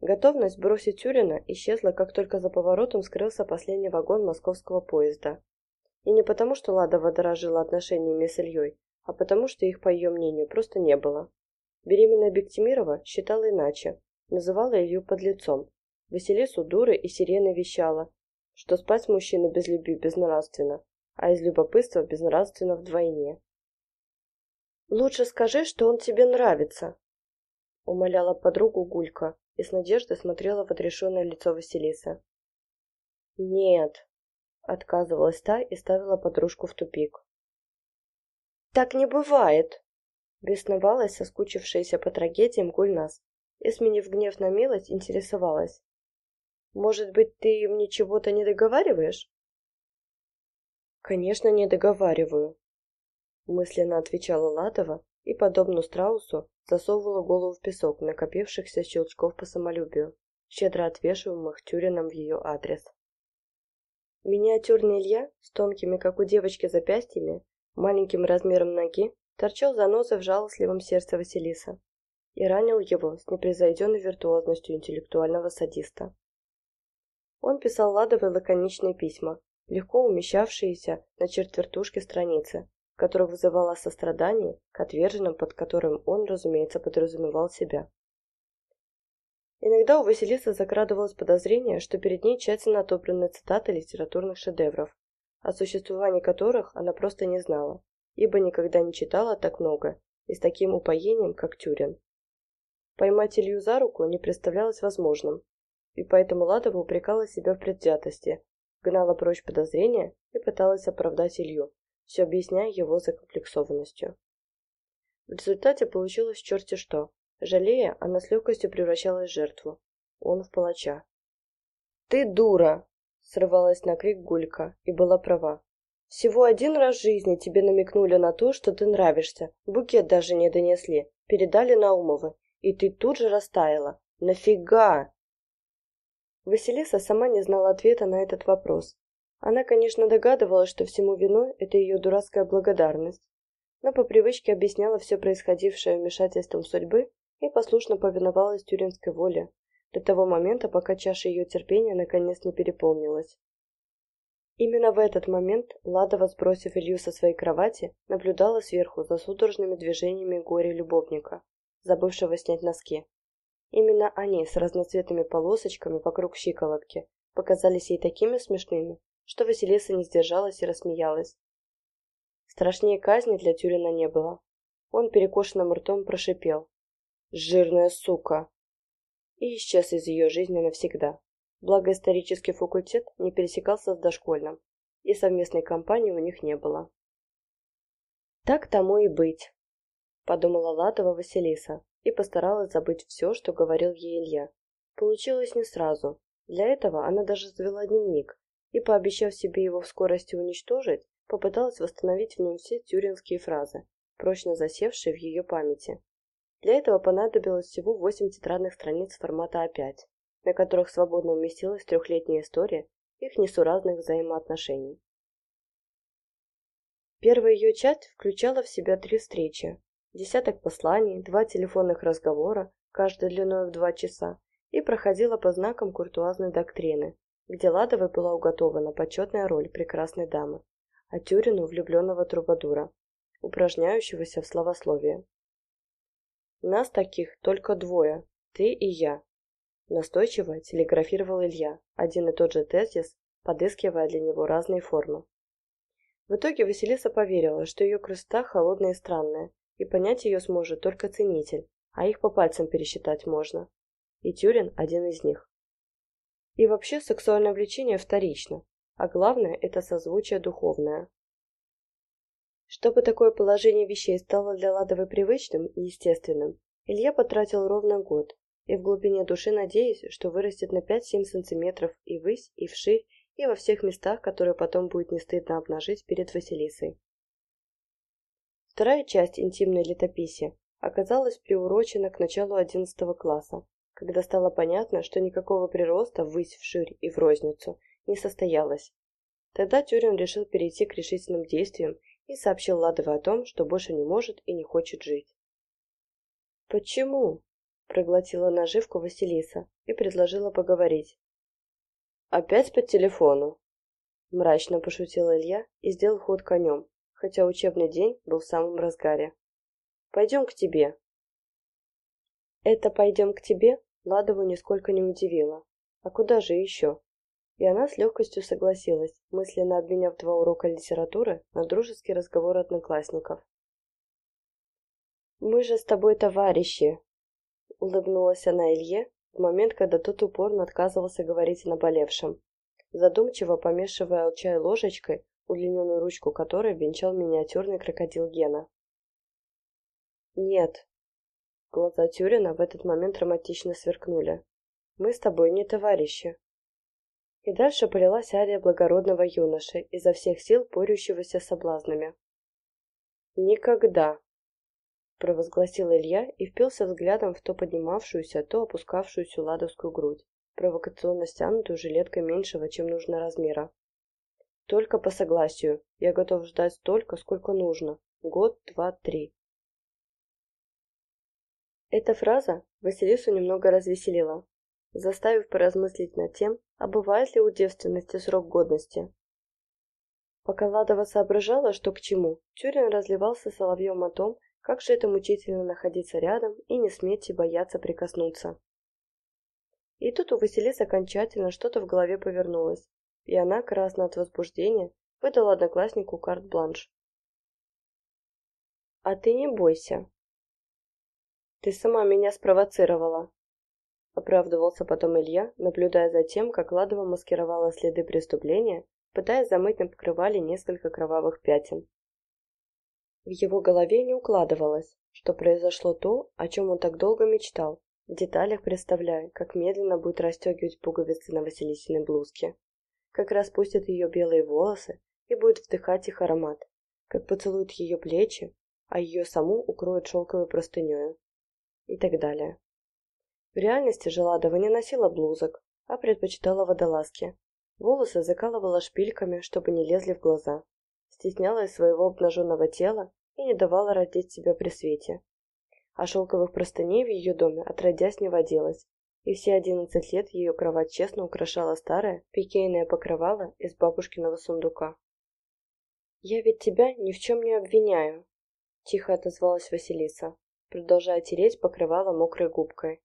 Готовность бросить Тюрина исчезла, как только за поворотом скрылся последний вагон московского поезда. И не потому, что Ладова дорожила отношениями с Ильей, а потому, что их, по ее мнению, просто не было. Беременная Бектимирова считала иначе, называла Илью подлецом. Василису дурой и сиреной вещала, что спать с мужчиной без любви безнравственно, а из любопытства безнравственно вдвойне. «Лучше скажи, что он тебе нравится», — умоляла подругу Гулька и с надеждой смотрела в отрешенное лицо Василисы. «Нет», — отказывалась та и ставила подружку в тупик. «Так не бывает!» — бесновалась соскучившаяся по трагедиям Гульнас и, сменив гнев на милость, интересовалась. «Может быть, ты мне чего-то не договариваешь?» «Конечно, не договариваю», мысленно отвечала Латова и, подобно страусу, засовывала голову в песок накопившихся щелчков по самолюбию, щедро отвешиваемых Тюрином в ее адрес. Миниатюрный Илья с тонкими, как у девочки, запястьями, маленьким размером ноги, торчал занозой в жалостливом сердце Василиса и ранил его с непревзойденной виртуозностью интеллектуального садиста. Он писал Ладовой лаконичные письма, легко умещавшиеся на четвертушке страницы, которая вызывала сострадание к отверженным, под которым он, разумеется, подразумевал себя. Иногда у Василисы закрадывалось подозрение, что перед ней тщательно отобраны цитаты литературных шедевров, о существовании которых она просто не знала, ибо никогда не читала так много и с таким упоением, как Тюрин. Поймать Илью за руку не представлялось возможным, и поэтому Ладова упрекала себя в предвзятости, гнала прочь подозрения и пыталась оправдать Илью, все объясняя его закомплексованностью. В результате получилось черти что. Жалея, она с легкостью превращалась в жертву. Он в палача. «Ты дура!» — срывалась на крик Гулька и была права. «Всего один раз в жизни тебе намекнули на то, что ты нравишься. Букет даже не донесли. Передали Наумовы. И ты тут же растаяла. Нафига?» Василиса сама не знала ответа на этот вопрос, она, конечно, догадывалась, что всему виной это ее дурацкая благодарность, но по привычке объясняла все происходившее вмешательством судьбы и послушно повиновалась тюринской воле до того момента, пока чаша ее терпения наконец не переполнилась. Именно в этот момент Ладова, сбросив Илью со своей кровати, наблюдала сверху за судорожными движениями горе-любовника, забывшего снять носки. Именно они с разноцветными полосочками вокруг щиколотки показались ей такими смешными, что Василиса не сдержалась и рассмеялась. Страшнее казни для Тюрина не было. Он перекошенным ртом прошипел. «Жирная сука!» И исчез из ее жизни навсегда. Благо исторический факультет не пересекался с дошкольным, и совместной компании у них не было. «Так тому и быть», — подумала Латова Василиса и постаралась забыть все, что говорил ей Илья. Получилось не сразу. Для этого она даже завела дневник, и, пообещав себе его в скорости уничтожить, попыталась восстановить в нем все тюринские фразы, прочно засевшие в ее памяти. Для этого понадобилось всего восемь тетрадных страниц формата А5, на которых свободно уместилась трехлетняя история их несуразных взаимоотношений. Первая ее часть включала в себя три встречи, десяток посланий, два телефонных разговора, каждый длиной в два часа, и проходила по знакам куртуазной доктрины, где Ладовой была уготована почетная роль прекрасной дамы, а Тюрину влюбленного трубадура, упражняющегося в словословии. «Нас таких только двое, ты и я», – настойчиво телеграфировал Илья, один и тот же тезис, подыскивая для него разные формы. В итоге Василиса поверила, что ее красота холодная и странная, и понять ее сможет только ценитель, а их по пальцам пересчитать можно. И Тюрин один из них. И вообще сексуальное влечение вторично, а главное – это созвучие духовное. Чтобы такое положение вещей стало для Ладовой привычным и естественным, Илья потратил ровно год, и в глубине души надеясь, что вырастет на 5-7 сантиметров и ввысь, и вширь, и во всех местах, которые потом будет не стыдно обнажить перед Василисой. Вторая часть интимной летописи оказалась приурочена к началу 11 класса, когда стало понятно, что никакого прироста ввысь, вширь и в розницу не состоялось. Тогда Тюрин решил перейти к решительным действиям и сообщил Ладовой о том, что больше не может и не хочет жить. «Почему?» – Проглотила наживку Василиса и предложила поговорить. «Опять по телефону?» Мрачно пошутил Илья и сделал ход конем, хотя учебный день был в самом разгаре. «Пойдем к тебе». Это «пойдем к тебе» Ладову нисколько не удивило. А куда же еще? И она с легкостью согласилась, мысленно обменяв два урока литературы на дружеский разговор одноклассников. «Мы же с тобой товарищи!» Улыбнулась она Илье в момент, когда тот упорно отказывался говорить о наболевшем, задумчиво помешивая чай ложечкой, удлиненную ручку которой венчал миниатюрный крокодил Гена. «Нет». Глаза Тюрина в этот момент романтично сверкнули. «Мы с тобой не товарищи». И дальше полилась ария благородного юноши, изо всех сил борющегося с соблазнами. «Никогда!» провозгласил Илья и впился взглядом в то поднимавшуюся, то опускавшуюся ладовскую грудь, провокационно стянутую жилеткой меньшего, чем нужно размера. Только по согласию. Я готов ждать столько, сколько нужно. Год, два, три. Эта фраза Василису немного развеселила, заставив поразмыслить над тем, а бывает ли у девственности срок годности. Пока Ладова соображала, что к чему, Тюрин разливался соловьем о том, как же это мучительно находиться рядом и не сметь и бояться прикоснуться. И тут у Василисы окончательно что-то в голове повернулось, и она, красная от возбуждения, выдала однокласснику карт-бланш. «А ты не бойся. Ты сама меня спровоцировала», — оправдывался потом Илья, наблюдая за тем, как Ладова маскировала следы преступления, пытаясь замыть на покрывале несколько кровавых пятен. В его голове не укладывалось, что произошло то, о чем он так долго мечтал, в деталях представляя, как медленно будет расстегивать пуговицы на Василисиной блузке, как распустит ее белые волосы и будет вдыхать их аромат, как поцелует ее плечи, а ее саму укроет шелковой простыней и так далее. В реальности же Ладова не носила блузок, а предпочитала водолазки. Волосы закалывала шпильками, чтобы не лезли в глаза, стеснялась своего обнаженного тела и не давала раздеть себя при свете. А шелковых простыней в ее доме отродясь не водилось, и все одиннадцать лет ее кровать честно украшала старое, пикейное покрывало из бабушкиного сундука. «Я ведь тебя ни в чем не обвиняю», — тихо отозвалась Василиса, продолжая тереть покрывало мокрой губкой.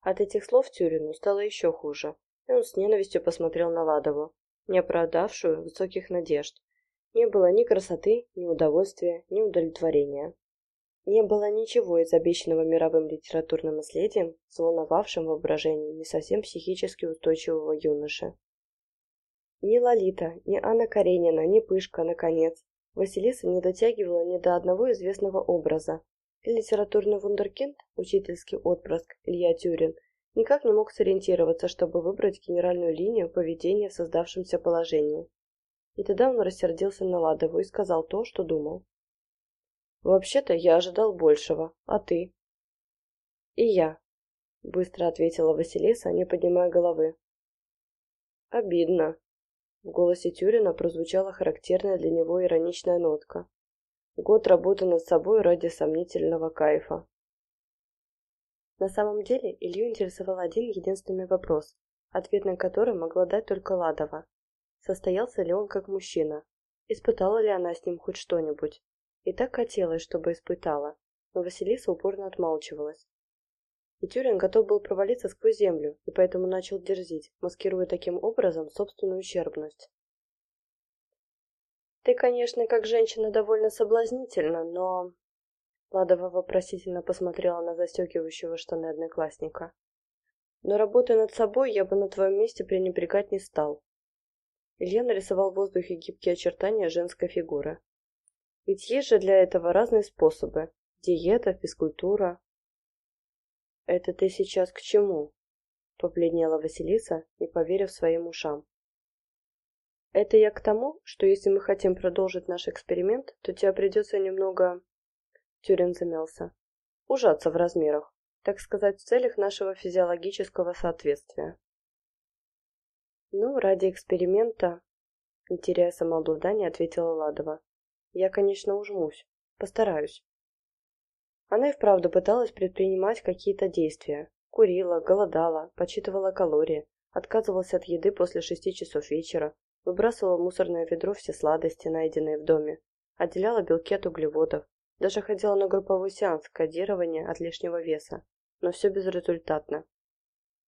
От этих слов Тюрину стало еще хуже, и он с ненавистью посмотрел на Ладову, не оправдавшую высоких надежд, не было ни красоты, ни удовольствия, ни удовлетворения. Не было ничего из обещанного мировым литературным наследием, взволновавшим воображение не совсем психически устойчивого юноши. Ни Лолита, ни Анна Каренина, ни Пышка, наконец, Василиса не дотягивала ни до одного известного образа, литературный вундеркинд, учительский отпрыск Илья Тюрин, никак не мог сориентироваться, чтобы выбрать генеральную линию поведения в создавшемся положении. И тогда он рассердился на Ладову и сказал то, что думал. «Вообще-то я ожидал большего, а ты?» «И я», — быстро ответила Василиса, не поднимая головы. «Обидно». В голосе Тюрина прозвучала характерная для него ироничная нотка. Год работы над собой ради сомнительного кайфа. На самом деле Илью интересовал один единственный вопрос, ответ на который могла дать только Ладова состоялся ли он как мужчина, испытала ли она с ним хоть что-нибудь. И так хотелось, чтобы испытала, но Василиса упорно отмалчивалась. И Тюрин готов был провалиться сквозь землю, и поэтому начал дерзить, маскируя таким образом собственную ущербность. «Ты, конечно, как женщина довольно соблазнительна, но...» Ладова вопросительно посмотрела на застегивающего штаны одноклассника. «Но работая над собой, я бы на твоем месте пренебрегать не стал. Илья нарисовал в воздухе гибкие очертания женской фигуры. Ведь есть же для этого разные способы. Диета, физкультура. «Это ты сейчас к чему?» — побледнела Василиса, не поверив своим ушам. «Это я к тому, что если мы хотим продолжить наш эксперимент, то тебе придется немного...» Тюрин замялся. «Ужаться в размерах, так сказать, в целях нашего физиологического соответствия». «Ну, ради эксперимента...» Не теряя самообладания, ответила Ладова. «Я, конечно, ужмусь. Постараюсь». Она и вправду пыталась предпринимать какие-то действия. Курила, голодала, подсчитывала калории, отказывалась от еды после шести часов вечера, выбрасывала в мусорное ведро все сладости, найденные в доме, отделяла белки от углеводов, даже ходила на групповой сеанс кодирования от лишнего веса, но все безрезультатно.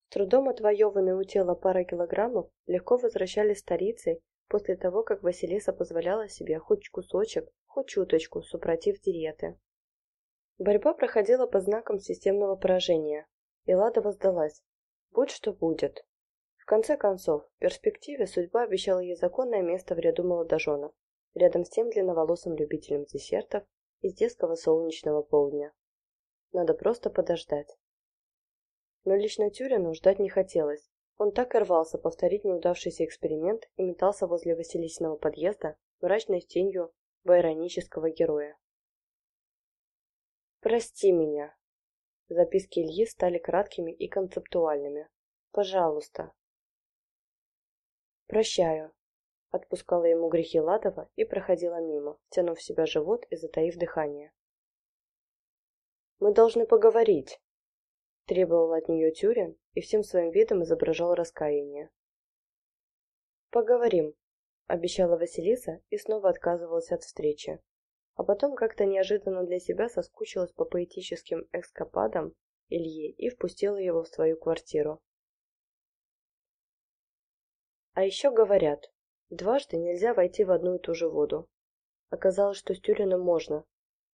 С трудом отвоеванные у тела пара килограммов легко возвращались старицей после того, как Василиса позволяла себе хоть кусочек, хоть чуточку супротив диеты. Борьба проходила по знакам системного поражения, и Ладова сдалась. Будь что будет. В конце концов, в перспективе судьба обещала ей законное место в ряду молодоженов, рядом с тем длинноволосым любителем десертов из детского солнечного полдня. Надо просто подождать. Но лично Тюрину ждать не хотелось. Он так и рвался повторить неудавшийся эксперимент и метался возле Василисиного подъезда, мрачной тенью байронического героя. «Прости меня». Записки Ильи стали краткими и концептуальными. «Пожалуйста». «Прощаю», — отпускала ему грехи Ладова и проходила мимо, тянув в себя живот и затаив дыхание. «Мы должны поговорить», — требовал от нее Тюрин и всем своим видом изображал раскаяние. «Поговорим», — обещала Василиса и снова отказывалась от встречи а потом как-то неожиданно для себя соскучилась по поэтическим экскападам Ильи и впустила его в свою квартиру. А еще говорят, дважды нельзя войти в одну и ту же воду. Оказалось, что с Тюриным можно.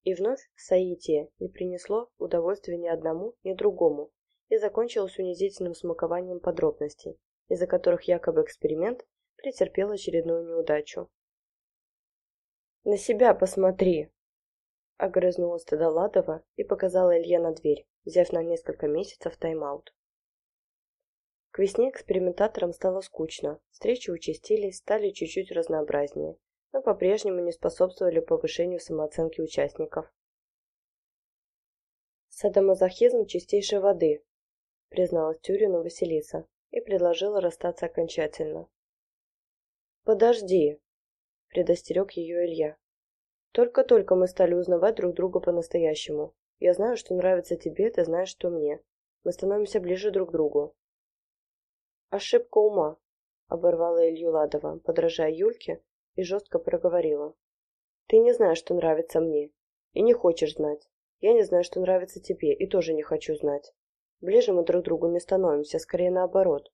И вновь соитие не принесло удовольствия ни одному, ни другому, и закончилось унизительным смакованием подробностей, из-за которых якобы эксперимент претерпел очередную неудачу. «На себя посмотри!» Огрызнулась тогда Ладова и показала Илье на дверь, взяв на несколько месяцев тайм-аут. Весне экспериментаторам стало скучно, встречи участились, стали чуть-чуть разнообразнее, но по-прежнему не способствовали повышению самооценки участников. «Садомазохизм чистейшей воды», призналась Тюрину Василиса и предложила расстаться окончательно. «Подожди», предостерег ее Илья. Только-только мы стали узнавать друг друга по-настоящему. Я знаю, что нравится тебе, ты знаешь, что мне. Мы становимся ближе друг к другу. Ошибка ума, оборвала Илью Ладова, подражая Юльке, и жестко проговорила. Ты не знаешь, что нравится мне, и не хочешь знать. Я не знаю, что нравится тебе, и тоже не хочу знать. Ближе мы друг другу не становимся, скорее наоборот.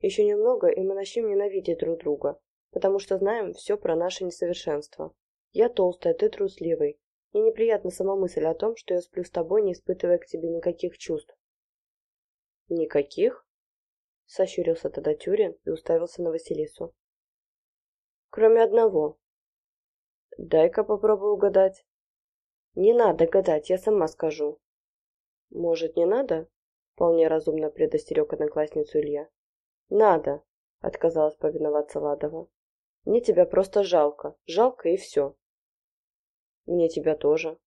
Еще немного, и мы начнем ненавидеть друг друга, потому что знаем все про наше несовершенство. Я толстая, ты трусливый. Мне неприятна сама мысль о том, что я сплю с тобой, не испытывая к тебе никаких чувств. Никаких? Сощурился тогда Тюрин и уставился на Василису. Кроме одного. Дай-ка попробую угадать. Не надо гадать, я сама скажу. Может, не надо? Вполне разумно предостерег одноклассницу Илья. Надо, отказалась повиноваться Ладова. Мне тебя просто жалко. Жалко и все. Мне тебя тоже.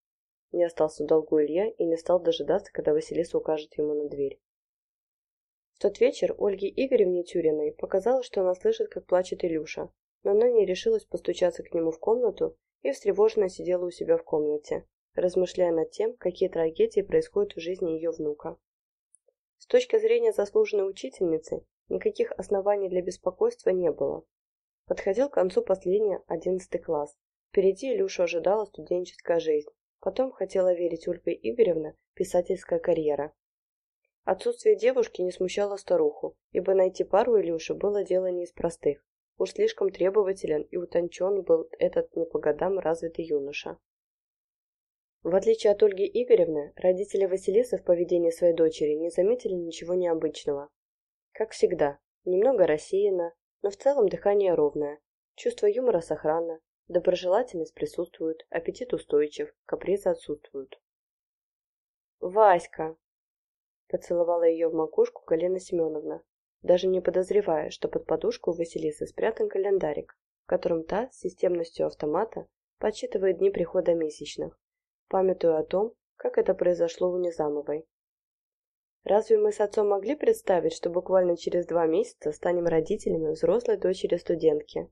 Не остался долгу Илья и не стал дожидаться, когда Василиса укажет ему на дверь. В тот вечер Ольге Игоревне Тюриной показалось, что она слышит, как плачет Илюша, но она не решилась постучаться к нему в комнату и встревоженно сидела у себя в комнате, размышляя над тем, какие трагедии происходят в жизни ее внука. С точки зрения заслуженной учительницы, никаких оснований для беспокойства не было. Подходил к концу последний одиннадцатый класс. Впереди Илюшу ожидала студенческая жизнь. Потом, хотела верить Ольга Игоревна, писательская карьера. Отсутствие девушки не смущало старуху, ибо найти пару Илюше было дело не из простых. Уж слишком требователен и утончен был этот не по годам развитый юноша. В отличие от Ольги Игоревны, родители Василисы в поведении своей дочери не заметили ничего необычного. Как всегда, немного рассеяна, но в целом дыхание ровное, чувство юмора сохранно, доброжелательность присутствует, аппетит устойчив, капризы отсутствуют. «Васька!» – поцеловала ее в макушку Галина Семеновна, даже не подозревая, что под подушку у Василисы спрятан календарик, в котором та с системностью автомата подсчитывает дни прихода месячных, памятуя о том, как это произошло у Незамовой. Разве мы с отцом могли представить, что буквально через два месяца станем родителями взрослой дочери студентки?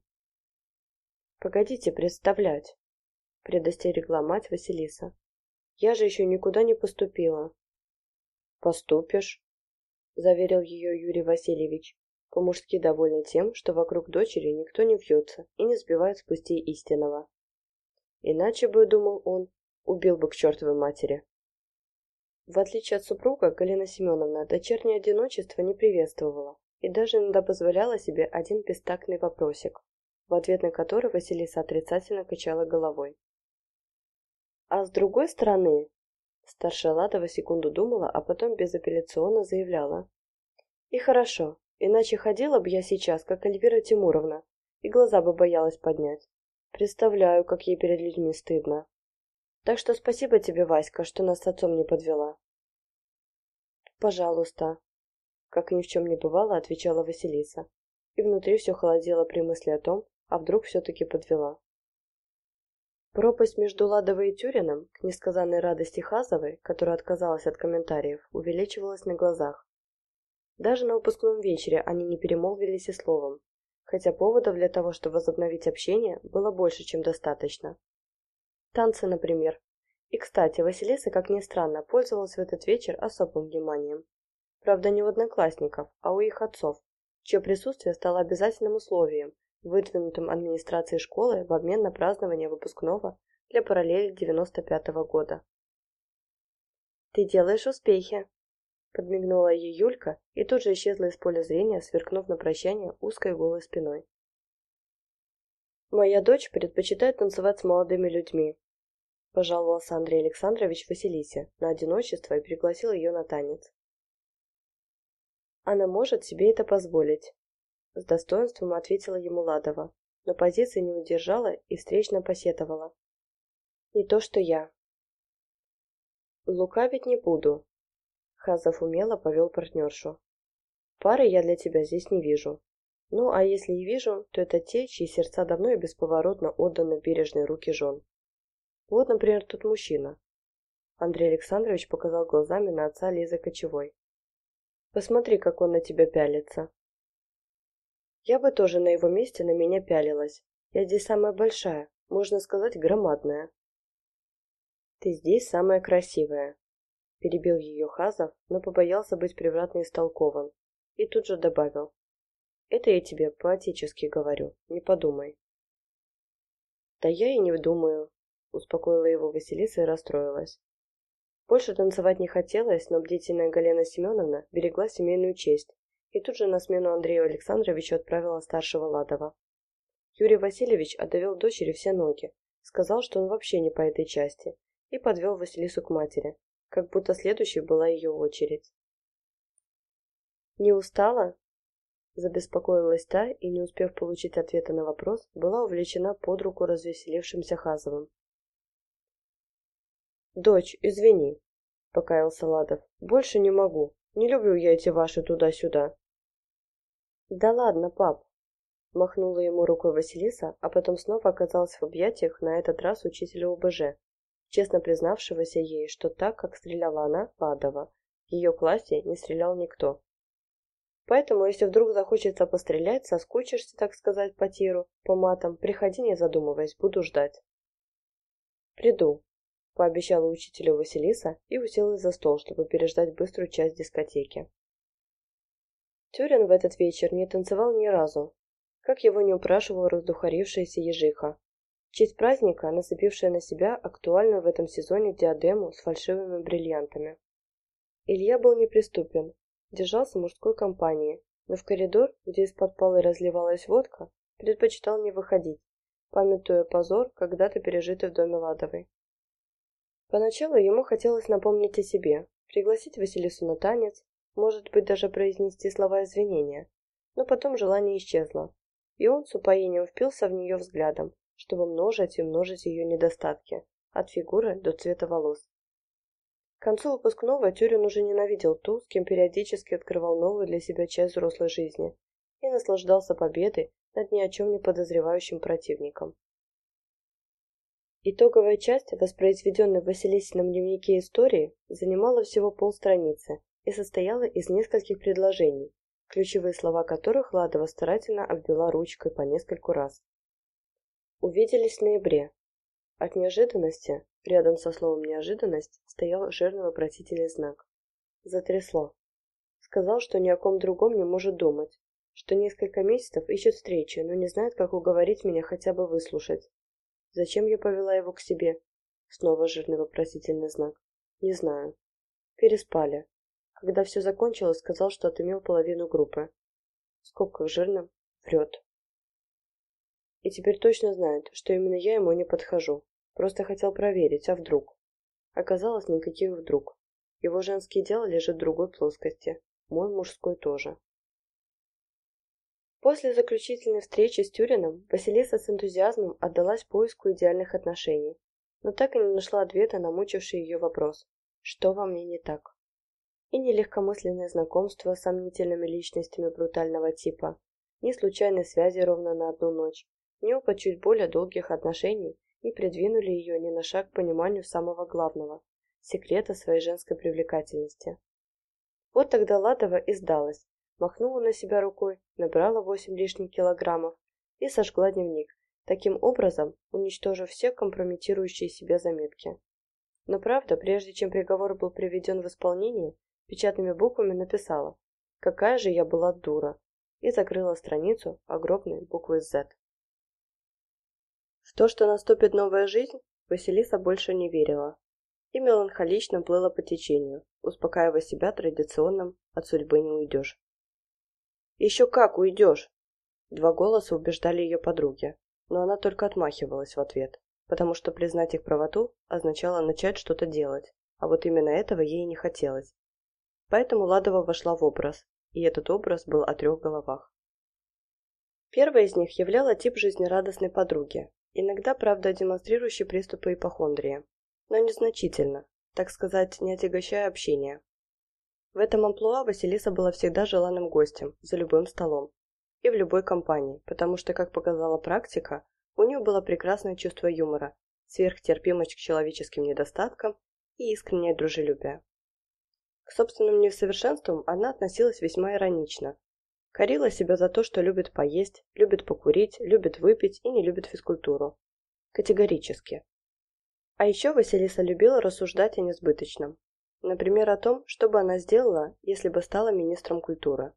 Погодите представлять, предостерегла мать Василиса. Я же еще никуда не поступила. Поступишь, заверил ее Юрий Васильевич, по-мужски довольный тем, что вокруг дочери никто не вьется и не сбивает с путей истинного. Иначе бы, думал он, убил бы к чертовой матери. В отличие от супруга, Галина Семеновна дочернее одиночество не приветствовала и даже иногда позволяла себе один бестактный вопросик, в ответ на который Василиса отрицательно качала головой. А с другой стороны, старшая Ладова секунду думала, а потом безапелляционно заявляла. И хорошо, иначе ходила бы я сейчас, как Эльвира Тимуровна, и глаза бы боялась поднять. Представляю, как ей перед людьми стыдно. Так что спасибо тебе, Васька, что нас с отцом не подвела. Пожалуйста, как ни в чем не бывало, отвечала Василиса. И внутри все холодело при мысли о том, а вдруг все-таки подвела. Пропасть между Ладовой и Тюриным, к несказанной радости Хазовой, которая отказалась от комментариев, увеличивалась на глазах. Даже на выпускном вечере они не перемолвились и словом, хотя поводов для того, чтобы возобновить общение, было больше, чем достаточно. Танцы, например. И, кстати, Василиса, как ни странно, пользовалась в этот вечер особым вниманием. Правда, не у одноклассников, а у их отцов, чье присутствие стало обязательным условием, выдвинутым администрацией школы в обмен на празднование выпускного для параллели 95-го года. «Ты делаешь успехи!» Подмигнула ей Юлька и тут же исчезла из поля зрения, сверкнув на прощание узкой голой спиной. «Моя дочь предпочитает танцевать с молодыми людьми», пожаловался Андрей Александрович Василисе на одиночество и пригласил ее на танец. Она может себе это позволить. С достоинством ответила ему Ладова, но позиции не удержала и встречно посетовала. Не то, что я. Лукавить не буду. Хазов умело повел партнершу. Пары я для тебя здесь не вижу. Ну, а если и вижу, то это те, чьи сердца давно и бесповоротно отданы в бережные руки жен. Вот, например, тот мужчина. Андрей Александрович показал глазами на отца Лизы Кочевой. Посмотри, как он на тебя пялится. Я бы тоже на его месте на меня пялилась. Я здесь самая большая, можно сказать, громадная. Ты здесь самая красивая. Перебил ее Хазов, но побоялся быть превратно истолкован. И тут же добавил. Это я тебе поотечески говорю, не подумай. Да я и не думаю, успокоила его Василиса и расстроилась. Больше танцевать не хотелось, но бдительная Галина Семеновна берегла семейную честь и тут же на смену Андрею Александровичу отправила старшего Ладова. Юрий Васильевич отдавил дочери все ноги, сказал, что он вообще не по этой части, и подвел Василису к матери, как будто следующей была ее очередь. «Не устала?» Забеспокоилась та и, не успев получить ответа на вопрос, была увлечена под руку развеселившимся Хазовым. «Дочь, извини», — покаялся Ладов. «Больше не могу. Не люблю я эти ваши туда-сюда». «Да ладно, пап», — махнула ему рукой Василиса, а потом снова оказалась в объятиях, на этот раз учителя ОБЖ, честно признавшегося ей, что так, как стреляла она, Ладова, в ее классе не стрелял никто. Поэтому, если вдруг захочется пострелять, соскучишься, так сказать, по тиру, по матам, приходи, не задумываясь, буду ждать. «Приду», пообещала учителю Василиса и уселась за стол, чтобы переждать быструю часть дискотеки. Тюрин в этот вечер не танцевал ни разу, как его не упрашивала раздухарившаяся ежиха. В честь праздника, нацепившая на себя актуальную в этом сезоне диадему с фальшивыми бриллиантами. Илья был неприступен, держался мужской компании, но в коридор, где из-под полы разливалась водка, предпочитал не выходить, памятуя позор, когда-то пережитый в доме Ладовой. Поначалу ему хотелось напомнить о себе, пригласить Василису на танец, может быть, даже произнести слова извинения, но потом желание исчезло, и он с упоением впился в нее взглядом, чтобы множить и множить ее недостатки, от фигуры до цвета волос. К концу выпускного Тюрин уже ненавидел ту, с кем периодически открывал новую для себя часть взрослой жизни, и наслаждался победой над ни о чем не подозревающим противником. Итоговая часть, воспроизведенной в Василисином дневнике истории, занимала всего полстраницы и состояла из нескольких предложений, ключевые слова которых Ладова старательно обвела ручкой по нескольку раз. Увиделись в ноябре. От неожиданности Рядом со словом «неожиданность» стоял жирный вопросительный знак. Затрясло. Сказал, что ни о ком другом не может думать, что несколько месяцев ищет встречи, но не знает, как уговорить меня хотя бы выслушать. Зачем я повела его к себе? Снова жирный вопросительный знак. Не знаю. Переспали. Когда все закончилось, сказал, что отымел половину группы. В скобках жирным врет. И теперь точно знает, что именно я ему не подхожу. Просто хотел проверить, а вдруг? Оказалось, никаких вдруг. Его женские дела лежат в другой плоскости. Мой мужской тоже. После заключительной встречи с Тюрином Василиса с энтузиазмом отдалась поиску идеальных отношений, но так и не нашла ответа на мучивший ее вопрос «Что во мне не так?». И ни легкомысленное знакомство с сомнительными личностями брутального типа, ни случайной связи ровно на одну ночь, ни опыт чуть более долгих отношений не придвинули ее ни на шаг к пониманию самого главного – секрета своей женской привлекательности. Вот тогда Ладова и сдалась, махнула на себя рукой, набрала восемь лишних килограммов и сожгла дневник, таким образом уничтожив все компрометирующие себя заметки. Но правда, прежде чем приговор был приведен в исполнение, печатными буквами написала «Какая же я была дура!» и закрыла страницу огромной буквой «Z». В то, что наступит новая жизнь, Василиса больше не верила и меланхолично плыла по течению, успокаивая себя традиционным «от судьбы не уйдешь». «Еще как уйдешь!» Два голоса убеждали ее подруги, но она только отмахивалась в ответ, потому что признать их правоту означало начать что-то делать, а вот именно этого ей не хотелось. Поэтому Ладова вошла в образ, и этот образ был о трех головах. Первая из них являла тип жизнерадостной подруги, иногда, правда, демонстрирующей приступы ипохондрии, но незначительно, так сказать, не отягощая общение. В этом амплуа Василиса была всегда желанным гостем, за любым столом. И в любой компании, потому что, как показала практика, у нее было прекрасное чувство юмора, сверхтерпимость к человеческим недостаткам и искреннее дружелюбие. К собственным несовершенствам она относилась весьма иронично. Корила себя за то, что любит поесть, любит покурить, любит выпить и не любит физкультуру. Категорически. А еще Василиса любила рассуждать о несбыточном, Например, о том, что бы она сделала, если бы стала министром культуры.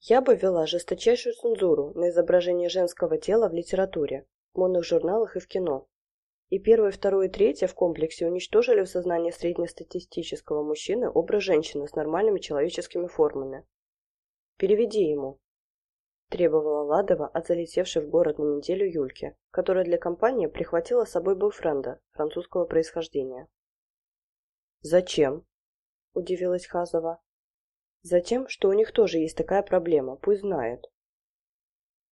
Я бы ввела жесточайшую цензуру на изображение женского тела в литературе, в модных журналах и в кино. И первое, второе и третье в комплексе уничтожили в сознании среднестатистического мужчины образ женщины с нормальными человеческими формами. «Переведи ему», – требовала Ладова от залетевшей в город на неделю Юльки, которая для компании прихватила с собой бойфренда французского происхождения. «Зачем?» – удивилась Хазова. «Затем, что у них тоже есть такая проблема, пусть знают».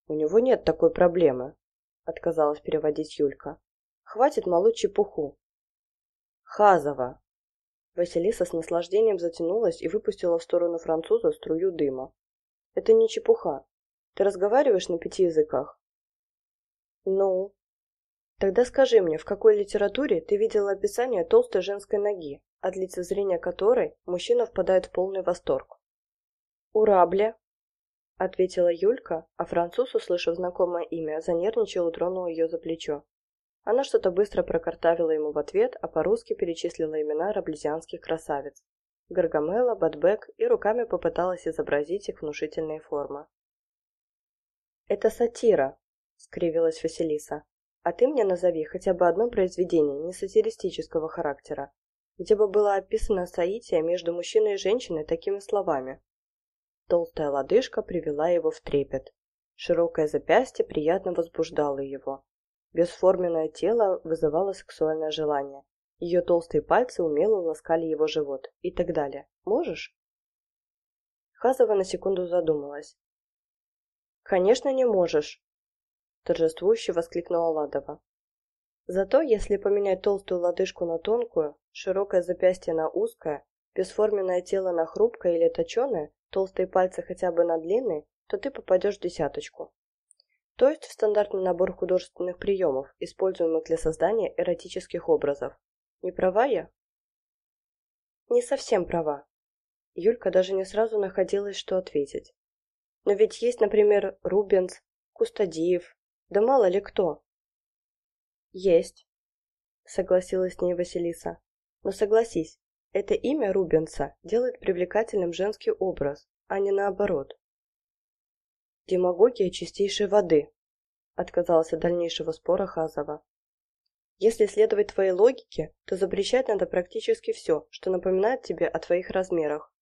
«У него нет такой проблемы», – отказалась переводить Юлька. «Хватит молоть чепуху». «Хазова!» Василиса с наслаждением затянулась и выпустила в сторону француза струю дыма. «Это не чепуха. Ты разговариваешь на пяти языках?» «Ну?» «Тогда скажи мне, в какой литературе ты видела описание толстой женской ноги?» от лицезрения которой мужчина впадает в полный восторг. «Урабля», — ответила Юлька, а француз, услышав знакомое имя, занервничал и тронул ее за плечо. Она что-то быстро прокартавила ему в ответ, а по-русски перечислила имена раблезианских красавиц. Гаргамела, Бадбек и руками попыталась изобразить их внушительные формы. «Это сатира», — скривилась Василиса. «А ты мне назови хотя бы одно произведение не сатиристического характера, где бы было описано соитие между мужчиной и женщиной такими словами. Толстая лодыжка привела его в трепет. Широкое запястье приятно возбуждало его. Бесформенное тело вызывало сексуальное желание. Ее толстые пальцы умело ласкали его живот и так далее. Можешь? Хазова на секунду задумалась. «Конечно, не можешь!» Торжествующе воскликнула Ладова. Зато, если поменять толстую лодыжку на тонкую, широкое запястье на узкое, бесформенное тело на хрупкое или точеное, толстые пальцы хотя бы на длинные, то ты попадешь в десяточку. То есть стандартный набор художественных приемов, используемых для создания эротических образов. Не права я? Не совсем права. Юлька даже не сразу находилась, что ответить. Но ведь есть, например, Рубенс, Кустадиев, да мало ли кто. Есть. согласилась с ней Василиса. Но согласись, это имя Рубенса делает привлекательным женский образ, а не наоборот. Демагогия чистейшей воды, отказалась от дальнейшего спора Хазова. Если следовать твоей логике, то запрещать надо практически все, что напоминает тебе о твоих размерах.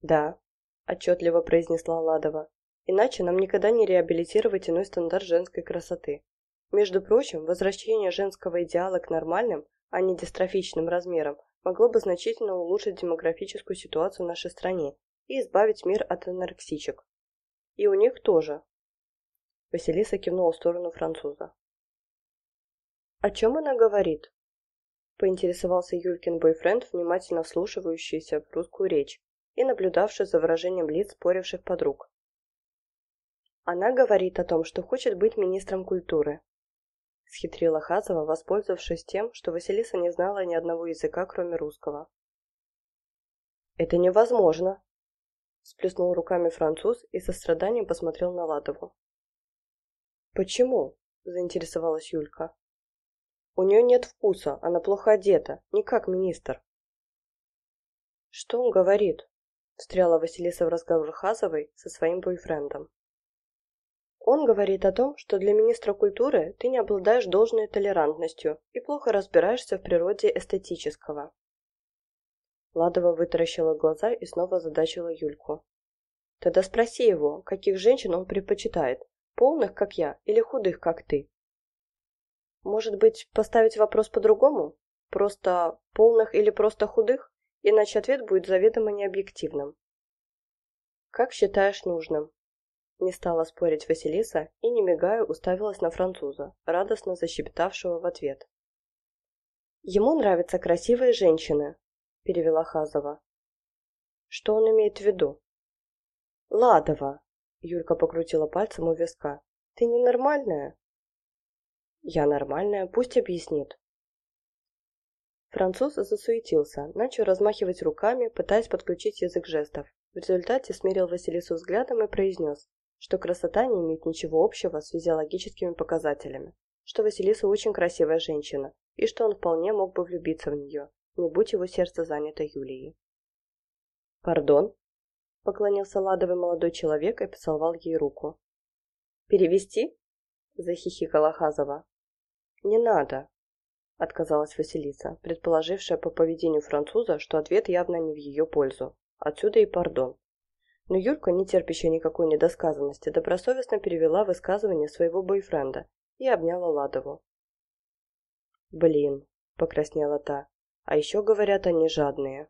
Да, отчетливо произнесла Ладова, иначе нам никогда не реабилитировать иной стандарт женской красоты. Между прочим, возвращение женского идеала к нормальным, а не дистрофичным размерам могло бы значительно улучшить демографическую ситуацию в нашей стране и избавить мир от анорексичек. И у них тоже. Василиса кивнула в сторону француза. «О чем она говорит?» Поинтересовался Юлькин бойфренд, внимательно вслушивающийся в русскую речь и наблюдавший за выражением лиц споривших подруг. Она говорит о том, что хочет быть министром культуры, — схитрила Хазова, воспользовавшись тем, что Василиса не знала ни одного языка, кроме русского. «Это невозможно!» — сплеснул руками француз и со страданием посмотрел на Ладову. «Почему?» — заинтересовалась Юлька. «У нее нет вкуса, она плохо одета, не как министр». «Что он говорит?» — встряла Василиса в разговор Хазовой со своим бойфрендом. Он говорит о том, что для министра культуры ты не обладаешь должной толерантностью и плохо разбираешься в природе эстетического. Ладова вытаращила глаза и снова задачила Юльку. Тогда спроси его, каких женщин он предпочитает, полных, как я, или худых, как ты. Может быть, поставить вопрос по-другому? Просто полных или просто худых? Иначе ответ будет заведомо необъективным. Как считаешь нужным? Не стала спорить Василиса и, не мигая, уставилась на француза, радостно защебетавшего в ответ. «Ему нравятся красивые женщины», — перевела Хазова. «Что он имеет в виду?» «Ладова», — Юлька покрутила пальцем у виска. «Ты ненормальная?» «Я нормальная, пусть объяснит». Француз засуетился, начал размахивать руками, пытаясь подключить язык жестов. В результате смирил Василису взглядом и произнес что красота не имеет ничего общего с физиологическими показателями, что Василиса очень красивая женщина, и что он вполне мог бы влюбиться в нее, не будь его сердце занято Юлией. «Пардон?» — поклонился ладовый молодой человек и поцеловал ей руку. «Перевести?» — захихикала Хазова. «Не надо», — отказалась Василиса, предположившая по поведению француза, что ответ явно не в ее пользу. Отсюда и пардон. Но Юлька, не терпящая никакой недосказанности, добросовестно перевела высказывание своего бойфренда и обняла Ладову. «Блин», — покраснела та, — «а еще говорят, они жадные».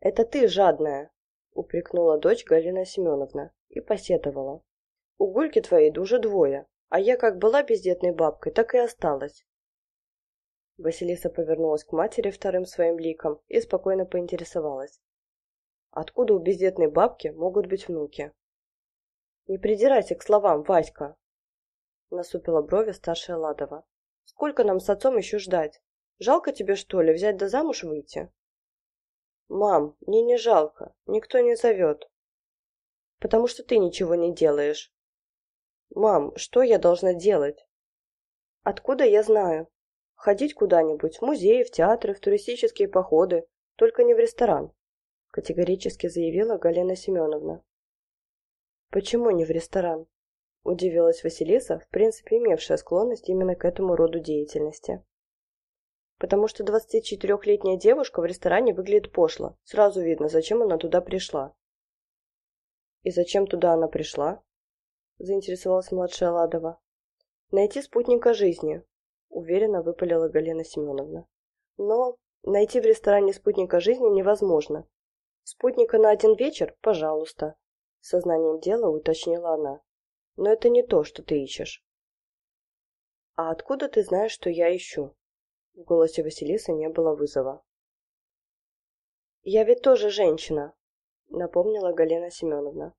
«Это ты жадная», — упрекнула дочь Галина Семеновна и посетовала. «У Гульки твоей уже двое, а я как была бездетной бабкой, так и осталась». Василиса повернулась к матери вторым своим ликом и спокойно поинтересовалась. Откуда у бездетной бабки могут быть внуки? Не придирайся к словам, Васька, насупила брови старшая Ладова. Сколько нам с отцом еще ждать? Жалко тебе, что ли, взять да замуж выйти? Мам, мне не жалко, никто не зовет. Потому что ты ничего не делаешь. Мам, что я должна делать? Откуда я знаю? Ходить куда-нибудь, в музеи, в театры, в туристические походы, только не в ресторан категорически заявила Галина Семеновна. «Почему не в ресторан?» – удивилась Василиса, в принципе имевшая склонность именно к этому роду деятельности. «Потому что 24-летняя девушка в ресторане выглядит пошло. Сразу видно, зачем она туда пришла». «И зачем туда она пришла?» – заинтересовалась младшая Ладова. «Найти спутника жизни», – уверенно выпалила Галина Семеновна. «Но найти в ресторане спутника жизни невозможно. Спутника на один вечер? Пожалуйста. Сознанием дела уточнила она. Но это не то, что ты ищешь. А откуда ты знаешь, что я ищу? В голосе Василисы не было вызова. Я ведь тоже женщина, напомнила Галина Семеновна.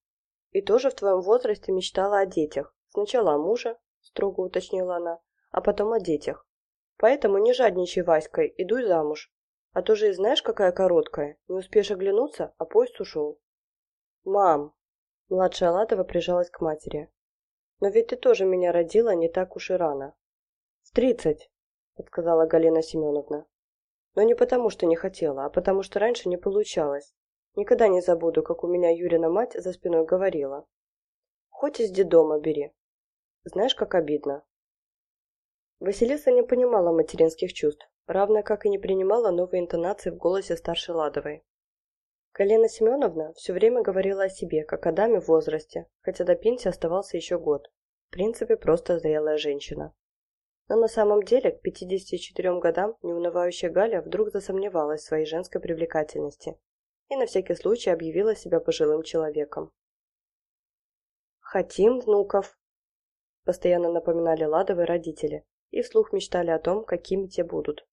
И тоже в твоем возрасте мечтала о детях. Сначала о муже, строго уточнила она, а потом о детях. Поэтому не жадничай, Васька, идуй замуж. А то же и знаешь, какая короткая. Не успеешь оглянуться, а поезд ушел. Мам! Младшая Ладова прижалась к матери. Но ведь ты тоже меня родила не так уж и рано. «В тридцать», — подсказала Галина Семеновна. Но не потому, что не хотела, а потому, что раньше не получалось. Никогда не забуду, как у меня Юрина мать за спиной говорила. «Хоть из детдома бери. Знаешь, как обидно». Василиса не понимала материнских чувств, равно как и не принимала новые интонации в голосе старшей Ладовой. Галина Семеновна все время говорила о себе, как о даме в возрасте, хотя до пенсии оставался еще год. В принципе, просто зрелая женщина. Но на самом деле к 54 годам неунывающая Галя вдруг засомневалась в своей женской привлекательности и на всякий случай объявила себя пожилым человеком. «Хотим внуков», – постоянно напоминали Ладовые родители и вслух мечтали о том, какими те будут.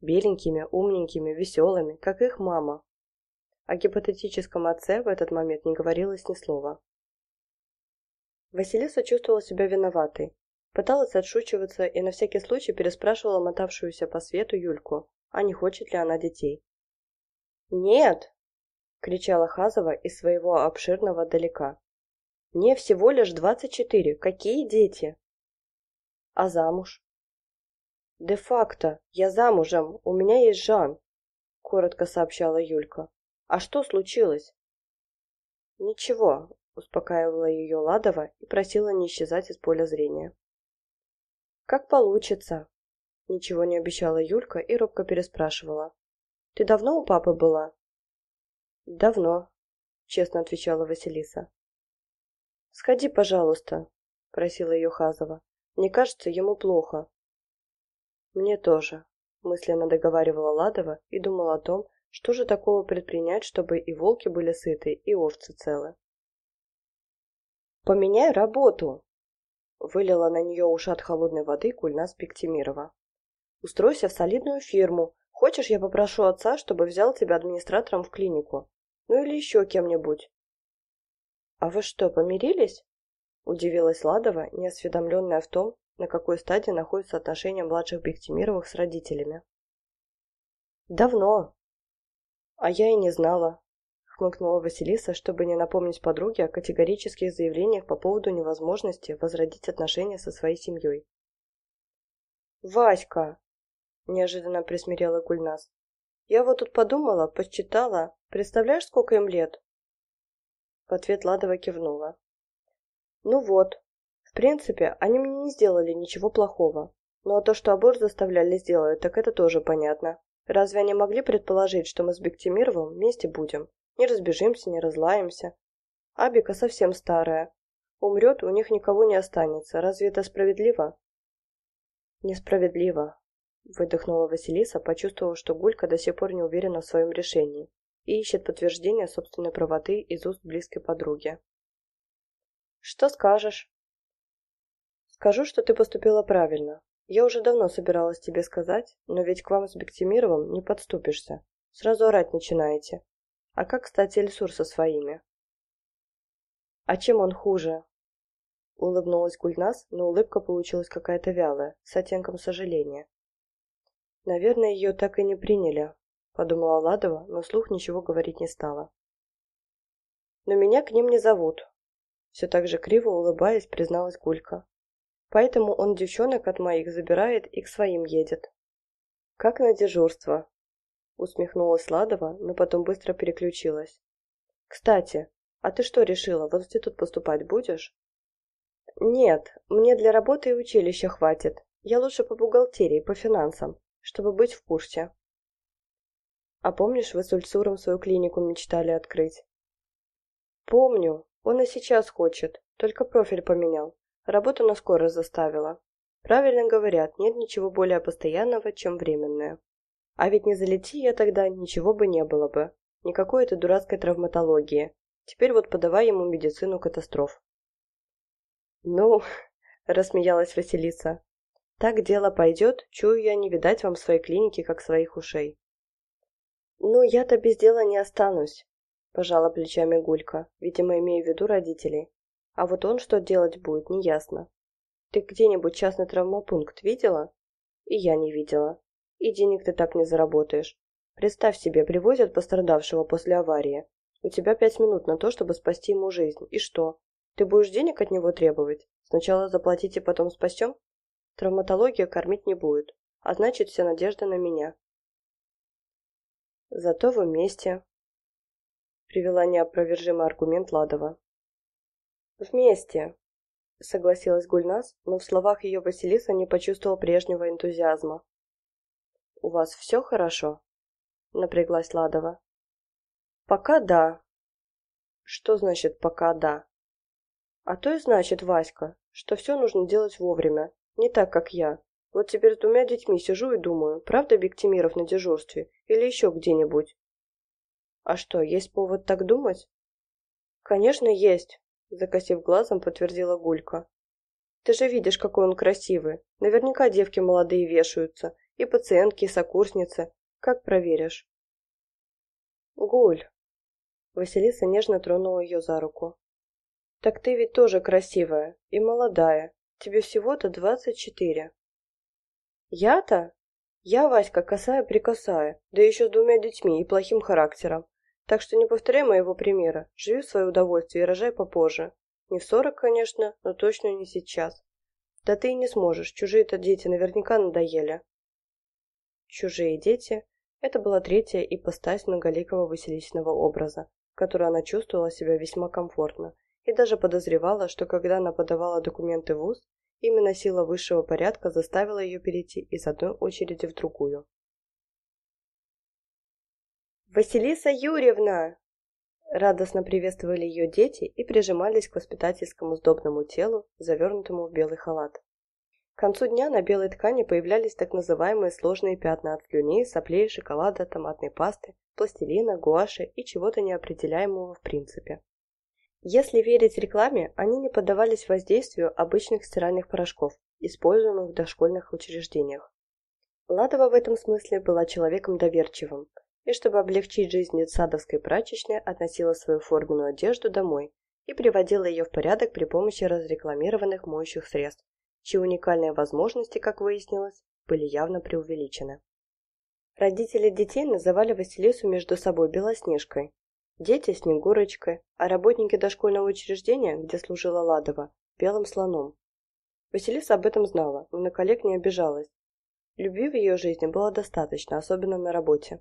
Беленькими, умненькими, веселыми, как их мама, о гипотетическом отце в этот момент не говорилось ни слова. Василиса чувствовала себя виноватой, пыталась отшучиваться и на всякий случай переспрашивала мотавшуюся по свету Юльку, а не хочет ли она детей. «Нет!» — кричала Хазова из своего обширного далека. «Мне всего лишь двадцать четыре. Какие дети?» «А замуж?» «Де-факто, я замужем, у меня есть Жан», — коротко сообщала Юлька. «А что случилось?» «Ничего», — успокаивала ее Ладова и просила не исчезать из поля зрения. «Как получится», — ничего не обещала Юлька и робко переспрашивала. «Ты давно у папы была?» «Давно», — честно отвечала Василиса. «Сходи, пожалуйста», — просила ее Хазова. «Мне кажется, ему плохо». «Мне тоже», — мысленно договаривала Ладова и думала о том, что же такого предпринять, чтобы и волки были сыты, и овцы целы? «Поменяй работу!» Вылила на нее ушат холодной воды Кульнас Пектимирова. «Устройся в солидную фирму. Хочешь, я попрошу отца, чтобы взял тебя администратором в клинику? Ну или еще кем-нибудь?» «А вы что, помирились?» Удивилась Ладова, неосведомленная в том, на какой стадии находятся отношения младших Бектимировых с родителями. «Давно», «А я и не знала», — хмыкнула Василиса, чтобы не напомнить подруге о категорических заявлениях по поводу невозможности возродить отношения со своей семьей. «Васька!» — неожиданно присмирела Гульнас. «Я вот тут подумала, посчитала. Представляешь, сколько им лет?» В ответ Ладова кивнула. «Ну вот. В принципе, они мне не сделали ничего плохого. Ну а то, что аборт заставляли сделать, так это тоже понятно. Разве они могли предположить, что мы с Бектимировым вместе будем? Не разбежимся, не разлаемся. Абика совсем старая. Умрет, у них никого не останется. Разве это справедливо? Несправедливо, выдохнула Василиса, почувствовав, что Гулька до сих пор не уверена в своем решении и ищет подтверждения собственной правоты из уст близкой подруги. «Что скажешь?» «Скажу, что ты поступила правильно. Я уже давно собиралась тебе сказать, но ведь к вам с Бектимировым не подступишься. Сразу орать начинаете. А как, кстати, Эльсур со своими? А чем он хуже? Улыбнулась Гульнас, но улыбка получилась какая-то вялая, с оттенком сожаления. Наверное, ее так и не приняли, подумала Ладова, но слух ничего говорить не стала. Но меня к ним не зовут. Все так же криво улыбаясь, призналась Гулька. Поэтому он девчонок от моих забирает и к своим едет. Как на дежурство. Усмехнулась Ладова, но потом быстро переключилась. Кстати, а ты что решила, в институт поступать будешь? Нет, мне для работы и училища хватит. Я лучше по бухгалтерии, по финансам, чтобы быть в курсе. А помнишь, вы с Ульцуром свою клинику мечтали открыть? Помню, он и сейчас хочет, только профиль поменял. Работу на скорость заставила. Правильно говорят, нет ничего более постоянного, чем временное. А ведь не залети я тогда, ничего бы не было бы. Никакой этой дурацкой травматологии. Теперь вот подавай ему медицину катастроф. Ну, рассмеялась Василиса. Так дело пойдет, чую я не видать вам своей клиники, как своих ушей. Ну, я-то без дела не останусь, пожала плечами Гулька, видимо, имея в виду родителей. А вот он что делать будет, неясно. Ты где-нибудь частный травмопункт видела? И я не видела. И денег ты так не заработаешь. Представь себе, привозят пострадавшего после аварии. У тебя пять минут на то, чтобы спасти ему жизнь. И что? Ты будешь денег от него требовать? Сначала заплатите, потом спасем? Травматология кормить не будет, а значит вся надежда на меня. Зато вы вместе, привела неопровержимый аргумент Ладова. Вместе, согласилась Гульнас, но в словах ее Василиса не почувствовал прежнего энтузиазма. «У вас все хорошо?» — напряглась Ладова. «Пока да». «Что значит «пока да»?» «А то и значит, Васька, что все нужно делать вовремя, не так, как я. Вот теперь с двумя детьми сижу и думаю, правда Бектимиров на дежурстве или еще где-нибудь?» «А что, есть повод так думать?» «Конечно, есть», — закосив глазом, подтвердила Гулька. «Ты же видишь, какой он красивый. Наверняка девки молодые вешаются, и пациентки, и сокурсницы. Как проверишь?» «Гуль!» Василиса нежно тронула ее за руку. «Так ты ведь тоже красивая и молодая. Тебе всего-то двадцать четыре». «Я-то? Я, Васька, косая-прикосая, да еще с двумя детьми и плохим характером. Так что не повторяй моего примера. Живи в свое удовольствие и рожай попозже. Не в сорок, конечно, но точно не сейчас. Да ты и не сможешь, чужие-то дети наверняка надоели. Чужие дети – это была третья ипостась многоликого Василисиного образа, в которой она чувствовала себя весьма комфортно и даже подозревала, что когда она подавала документы в ВУЗ, именно сила высшего порядка заставила ее перейти из одной очереди в другую. «Василиса Юрьевна!» Радостно приветствовали ее дети и прижимались к воспитательскому сдобному телу, завернутому в белый халат. К концу дня на белой ткани появлялись так называемые сложные пятна от слюней, соплей, шоколада, томатной пасты, пластилина, гуаши и чего-то неопределяемого в принципе. Если верить рекламе, они не поддавались воздействию обычных стиральных порошков, используемых в дошкольных учреждениях. Ладова в этом смысле была человеком доверчивым, и чтобы облегчить жизнь детсадовской прачечной, относила свою форменную одежду домой и приводила ее в порядок при помощи разрекламированных моющих средств, чьи уникальные возможности, как выяснилось, были явно преувеличены. Родители детей называли Василису между собой Белоснежкой, дети – Снегурочкой, а работники дошкольного учреждения, где служила Ладова, – Белым слоном. Василиса об этом знала, но на коллег не обижалась. Любви в ее жизни было достаточно, особенно на работе.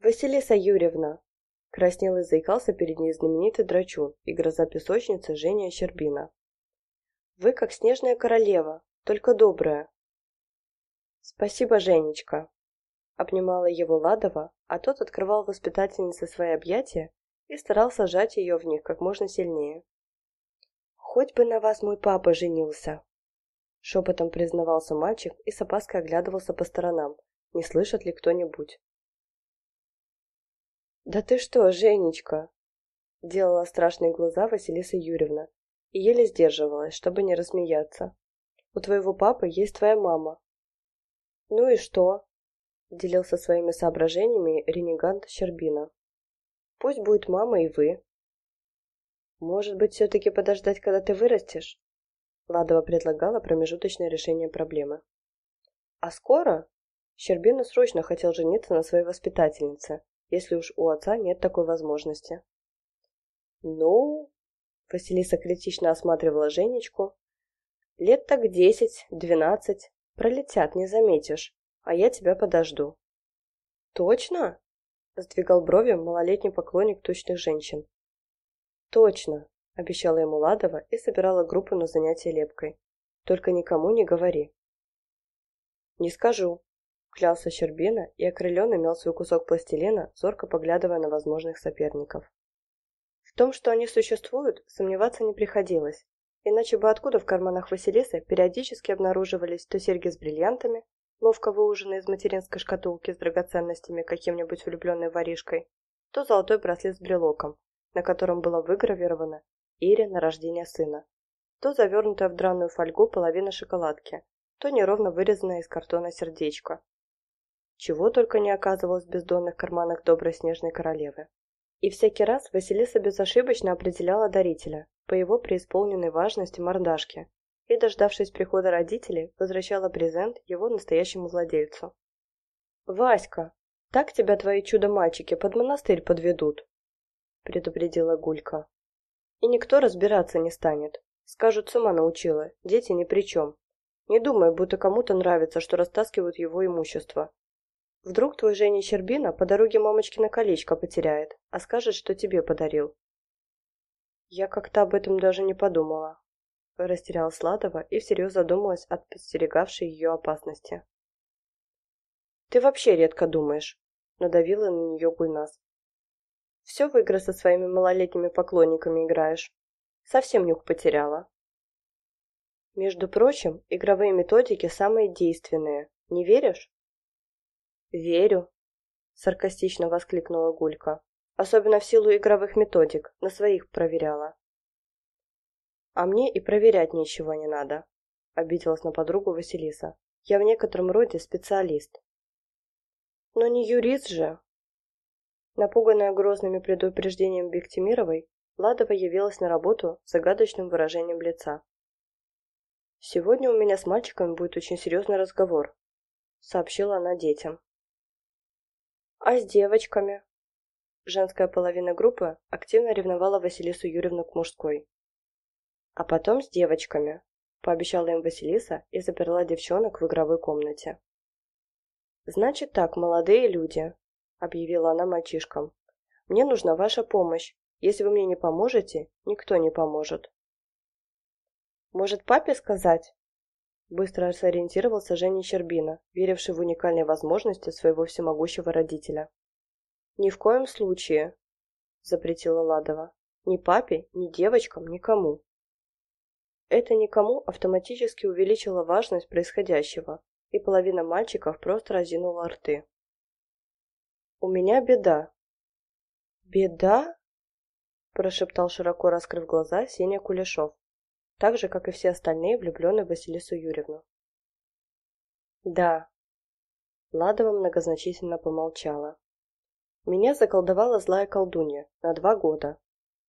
«Василиса Юрьевна!» Краснел и заикался перед ней знаменитый драчун и гроза песочницы Женя Щербина. Вы как снежная королева, только добрая. Спасибо, Женечка. Обнимала его Ладова, а тот открывал воспитательнице свои объятия и старался сжать ее в них как можно сильнее. «Хоть бы на вас мой папа женился!» Шепотом признавался мальчик и с опаской оглядывался по сторонам, не слышит ли кто-нибудь. «Да ты что, Женечка?» Делала страшные глаза Василиса Юрьевна, и еле сдерживалась, чтобы не рассмеяться. «У твоего папы есть твоя мама». «Ну и что?» — делился своими соображениями ренегант Щербина. «Пусть будет мама и вы». «Может быть, все-таки подождать, когда ты вырастешь?» Ладова предлагала промежуточное решение проблемы. «А скоро?» Щербина срочно хотел жениться на своей воспитательнице, если уж у отца нет такой возможности. «Ну, Василиса критично осматривала Женечку. «Лет так десять, двенадцать. Пролетят, не заметишь. А я тебя подожду». «Точно?» — сдвигал брови малолетний поклонник тучных женщин. «Точно», — обещала ему Ладова и собирала группу на занятие лепкой. «Только никому не говори». «Не скажу», — клялся Щербина и окрыленно мял свой кусок пластилина, зорко поглядывая на возможных соперников. В том, что они существуют, сомневаться не приходилось, иначе бы откуда в карманах Василисы периодически обнаруживались то серьги с бриллиантами, ловко выуженные из материнской шкатулки с драгоценностями каким-нибудь влюбленной воришкой, то золотой браслет с брелоком, на котором было выгравировано «Ире на рождение сына», то завернутая в драную фольгу половина шоколадки, то неровно вырезанное из картона сердечко. Чего только не оказывалось в бездонных карманах доброй снежной королевы. И всякий раз Василиса безошибочно определяла дарителя по его преисполненной важности мордашке и, дождавшись прихода родителей, возвращала презент его настоящему владельцу. «Васька, так тебя твои чудо-мальчики под монастырь подведут», — предупредила Гулька. «И никто разбираться не станет. Скажут, сама научила, дети ни при чем. Не думай, будто кому-то нравится, что растаскивают его имущество. Вдруг твой Женя Щербина по дороге мамочкино колечко потеряет, а скажет, что тебе подарил. Я как-то об этом даже не подумала. Растерялась Сладова и всерьез задумалась от подстерегавшей ее опасности. Ты вообще редко думаешь, надавила на нее Гульнас. Все в игры со своими малолетними поклонниками играешь. Совсем нюх потеряла. Между прочим, игровые методики самые действенные. Не веришь? Верю, саркастично воскликнула Гулька. Особенно в силу игровых методик. На своих проверяла. А мне и проверять ничего не надо, обиделась на подругу Василиса. Я в некотором роде специалист. Но не юрист же. Напуганная грозными предупреждением Бектимировой, Ладова явилась на работу с загадочным выражением лица. «Сегодня у меня с мальчиками будет очень серьезный разговор», — сообщила она детям. «А с девочками?» Женская половина группы активно ревновала Василису Юрьевну к мужской. «А потом с девочками», — пообещала им Василиса и заперла девчонок в игровой комнате. «Значит так, молодые люди», — объявила она мальчишкам. «Мне нужна ваша помощь. Если вы мне не поможете, никто не поможет». Может, папе сказать?» Быстро сориентировался Женя Щербина, веривший в уникальные возможности своего всемогущего родителя. «Ни в коем случае», — запретила Ладова. «Ни папе, ни девочкам, никому». Это никому автоматически увеличило важность происходящего, и половина мальчиков просто разинула рты. «У меня беда». «Беда?» – прошептал широко раскрыв глаза Сеня Кулешов так же, как и все остальные, влюбленные в Василису Юрьевну. «Да». Ладова многозначительно помолчала. «Меня заколдовала злая колдунья на два года.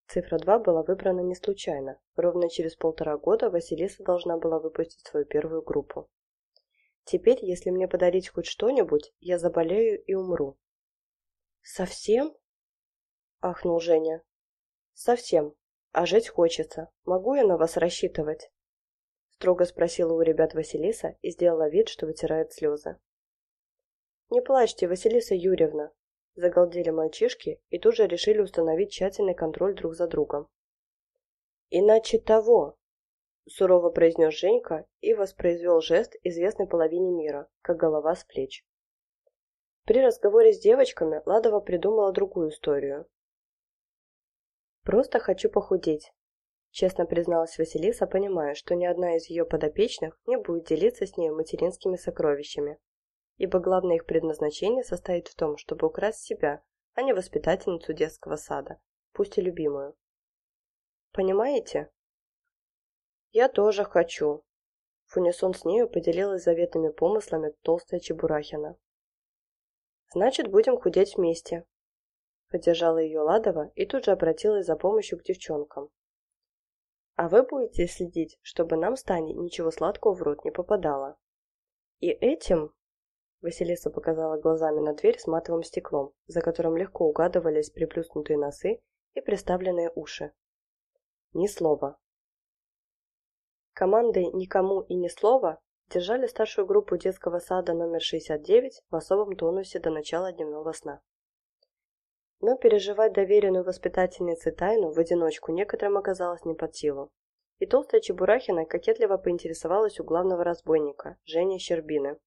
Цифра два была выбрана не случайно. Ровно через полтора года Василиса должна была выпустить свою первую группу. Теперь, если мне подарить хоть что-нибудь, я заболею и умру». «Совсем?» – ахнул Женя. «Совсем. А жить хочется. Могу я на вас рассчитывать?» Строго спросила у ребят Василиса и сделала вид, что вытирает слезы. «Не плачьте, Василиса Юрьевна!» Загалдели мальчишки и тут же решили установить тщательный контроль друг за другом. «Иначе того!» Сурово произнес Женька и воспроизвел жест известной половине мира, как голова с плеч. При разговоре с девочками Ладова придумала другую историю, «Просто хочу похудеть», — честно призналась Василиса, понимая, что ни одна из ее подопечных не будет делиться с ней материнскими сокровищами, ибо главное их предназначение состоит в том, чтобы украсть себя, а не воспитательницу детского сада, пусть и любимую. «Понимаете?» «Я тоже хочу», — в с нею поделилась заветными помыслами толстая Чебурахина. «Значит, будем худеть вместе», Поддержала ее Ладова и тут же обратилась за помощью к девчонкам. «А вы будете следить, чтобы нам с Таней ничего сладкого в рот не попадало. И этим...» Василиса показала глазами на дверь с матовым стеклом, за которым легко угадывались приплюснутые носы и приставленные уши. Ни слова. Командой «Никому и ни слова» держали старшую группу детского сада номер 69 в особом тонусе до начала дневного сна. Но переживать доверенную воспитательнице тайну в одиночку некоторым оказалось не под силу. И толстая Чебурахина кокетливо поинтересовалась у главного разбойника, Жени Щербины.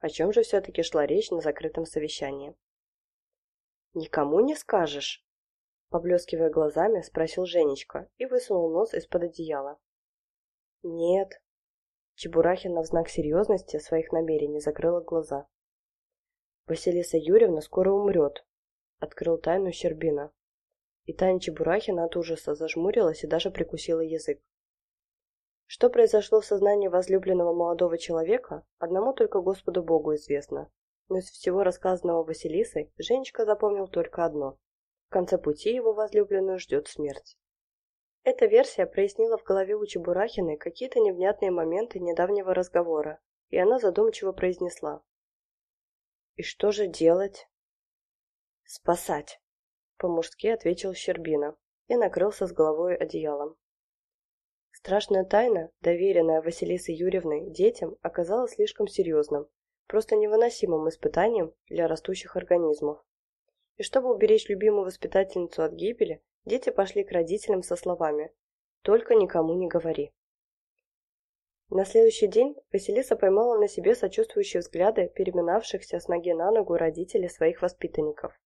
О чем же все-таки шла речь на закрытом совещании? «Никому не скажешь?» Поблескивая глазами, спросил Женечка и высунул нос из-под одеяла. «Нет». Чебурахина в знак серьезности своих намерений закрыла глаза. «Василиса Юрьевна скоро умрет, открыл тайну Щербина. И Таня Чебурахина от ужаса зажмурилась и даже прикусила язык. Что произошло в сознании возлюбленного молодого человека, одному только Господу Богу известно. Но из всего рассказанного Василисой Женечка запомнил только одно. В конце пути его возлюбленную ждет смерть. Эта версия прояснила в голове у Чебурахиной какие-то невнятные моменты недавнего разговора, и она задумчиво произнесла. «И что же делать?» «Спасать!» — по-мужски ответил Щербина и накрылся с головой одеялом. Страшная тайна, доверенная Василисой Юрьевной детям, оказалась слишком серьезным, просто невыносимым испытанием для растущих организмов. И чтобы уберечь любимую воспитательницу от гибели, дети пошли к родителям со словами «Только никому не говори». На следующий день Василиса поймала на себе сочувствующие взгляды переминавшихся с ноги на ногу родителей своих воспитанников.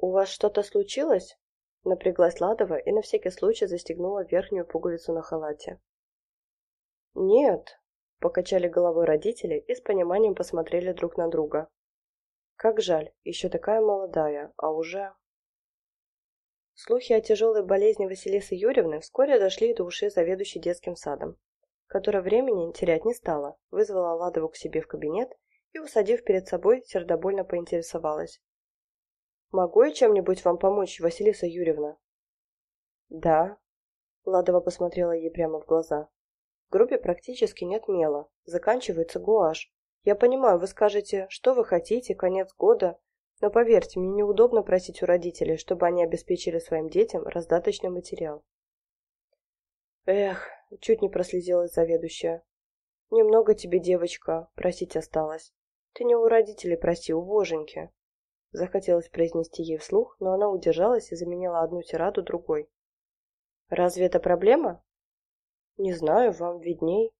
«У вас что-то случилось?» Напряглась Ладова и на всякий случай застегнула верхнюю пуговицу на халате. «Нет», — покачали головой родители и с пониманием посмотрели друг на друга. «Как жаль, еще такая молодая, а уже...» Слухи о тяжелой болезни Василисы Юрьевны вскоре дошли до ушей заведующей детским садом, которая времени терять не стала, вызвала Ладову к себе в кабинет и, усадив перед собой, сердобольно поинтересовалась. «Могу я чем-нибудь вам помочь, Василиса Юрьевна?» «Да». Ладова посмотрела ей прямо в глаза. В группе практически нет мела, заканчивается гуашь. Я понимаю, вы скажете, что вы хотите, конец года, но поверьте, мне неудобно просить у родителей, чтобы они обеспечили своим детям раздаточный материал. Эх, чуть не прослезилась заведующая. Немного тебе, девочка, просить осталось. Ты не у родителей проси, у боженьки. Захотелось произнести ей вслух, но она удержалась и заменила одну тираду другой. «Разве это проблема?» «Не знаю, вам видней».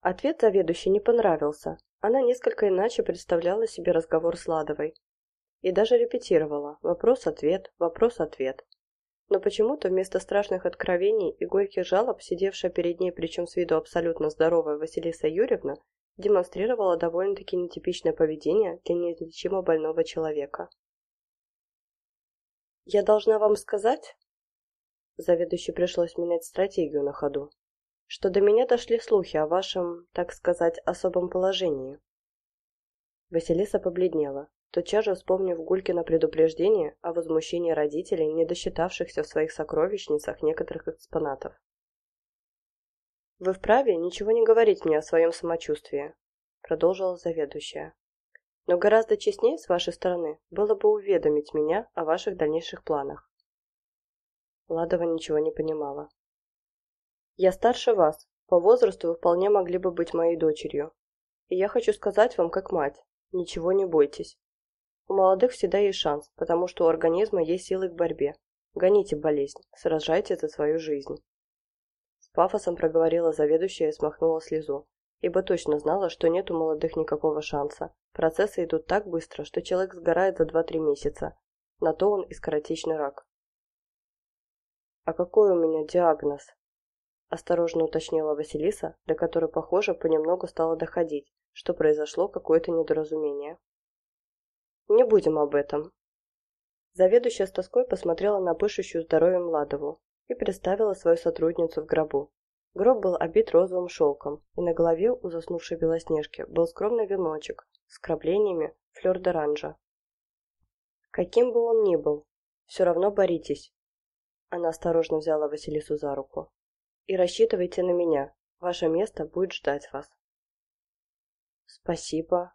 Ответ заведующей не понравился. Она несколько иначе представляла себе разговор с Ладовой. И даже репетировала вопрос-ответ, вопрос-ответ. Но почему-то вместо страшных откровений и горьких жалоб, сидевшая перед ней, причем с виду абсолютно здоровая Василиса Юрьевна, демонстрировала довольно-таки нетипичное поведение для неизлечимо больного человека. «Я должна вам сказать...» Заведующей пришлось менять стратегию на ходу, что до меня дошли слухи о вашем, так сказать, особом положении. Василиса побледнела, тотчас же вспомнив Гулькино предупреждение о возмущении родителей, не досчитавшихся в своих сокровищницах некоторых экспонатов. «Вы вправе ничего не говорить мне о своем самочувствии», — продолжила заведующая. «Но гораздо честнее с вашей стороны было бы уведомить меня о ваших дальнейших планах». Ладова ничего не понимала. «Я старше вас, по возрасту вы вполне могли бы быть моей дочерью. И я хочу сказать вам, как мать, ничего не бойтесь. У молодых всегда есть шанс, потому что у организма есть силы к борьбе. Гоните болезнь, сражайтесь за свою жизнь пафосом проговорила заведующая и смахнула слезу, ибо точно знала, что нет у молодых никакого шанса. Процессы идут так быстро, что человек сгорает за 2-3 месяца. На то он и скоротечный рак. «А какой у меня диагноз?» Осторожно уточнила Василиса, до которой, похоже, понемногу стало доходить, что произошло какое-то недоразумение. «Не будем об этом». Заведующая с тоской посмотрела на пышущую здоровьем Ладову, и представила свою сотрудницу в гробу. Гроб был обит розовым шелком, и на голове у заснувшей Белоснежки был скромный веночек с краплениями флёр-д'оранжа. Каким бы он ни был, все равно боритесь. Она осторожно взяла Василису за руку. И рассчитывайте на меня, ваше место будет ждать вас. Спасибо,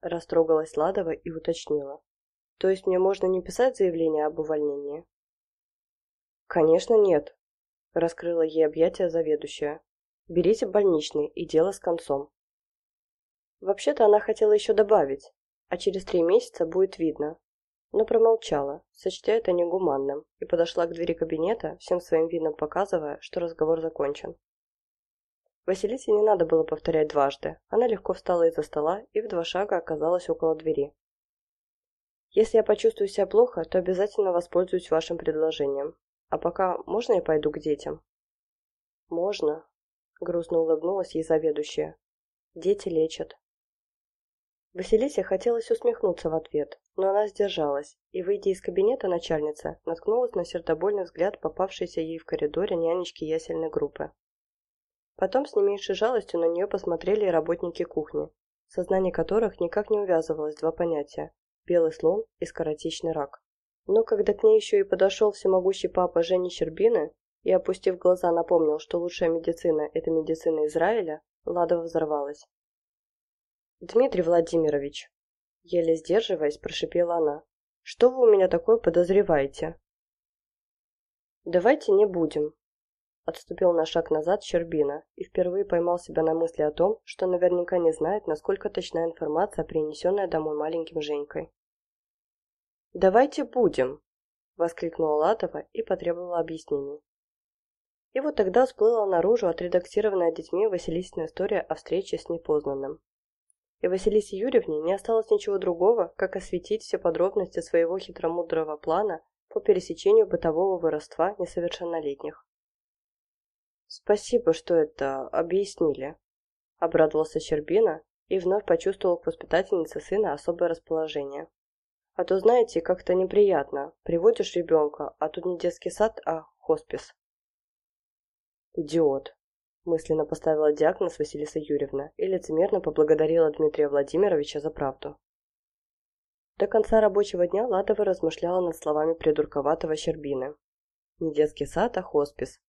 растрогалась Ладова и уточнила. То есть мне можно не писать заявление об увольнении? «Конечно нет», — раскрыла ей объятия заведующая. «Берите больничный и дело с концом». Вообще-то она хотела еще добавить, а через три месяца будет видно, но промолчала, сочтя это негуманным, и подошла к двери кабинета, всем своим видом показывая, что разговор закончен. Василисе не надо было повторять дважды. Она легко встала из-за стола и в два шага оказалась около двери. «Если я почувствую себя плохо, то обязательно воспользуюсь вашим предложением. А пока можно я пойду к детям? Можно, грустно улыбнулась ей заведующая. Дети лечат. Василисе хотелось усмехнуться в ответ, но она сдержалась и, выйдя из кабинета начальницы, наткнулась на сердобольный взгляд попавшейся ей в коридоре нянечки ясельной группы. Потом с не меньшей жалостью на нее посмотрели и работники кухни, сознание которых никак не увязывалось два понятия – белый слон и скоротечный рак. Но когда к ней еще и подошел всемогущий папа Жени Щербины и, опустив глаза, напомнил, что лучшая медицина – это медицина Израиля, Ладова взорвалась. «Дмитрий Владимирович», еле сдерживаясь, прошипела она, «что вы у меня такое подозреваете?» «Давайте не будем», отступил на шаг назад Щербина и впервые поймал себя на мысли о том, что наверняка не знает, насколько точна информация, принесенная домой маленьким Женькой. «Давайте будем!» – воскликнула Латова и потребовала объяснений. И вот тогда всплыла наружу отредактированная детьми Василисина история о встрече с непознанным. И Василисе Юрьевне не осталось ничего другого, как осветить все подробности своего хитромудрого плана по пересечению бытового воровства несовершеннолетних. «Спасибо, что это объяснили», — обрадовался Щербина и вновь почувствовал к воспитательнице сына особое расположение. «А то, знаете, как-то неприятно. Приводишь ребенка, а тут не детский сад, а хоспис». «Идиот», — мысленно поставила диагноз Василиса Юрьевна и лицемерно поблагодарила Дмитрия Владимировича за правду. До конца рабочего дня Ладова размышляла над словами придурковатого Щербины. Не детский сад, а хоспис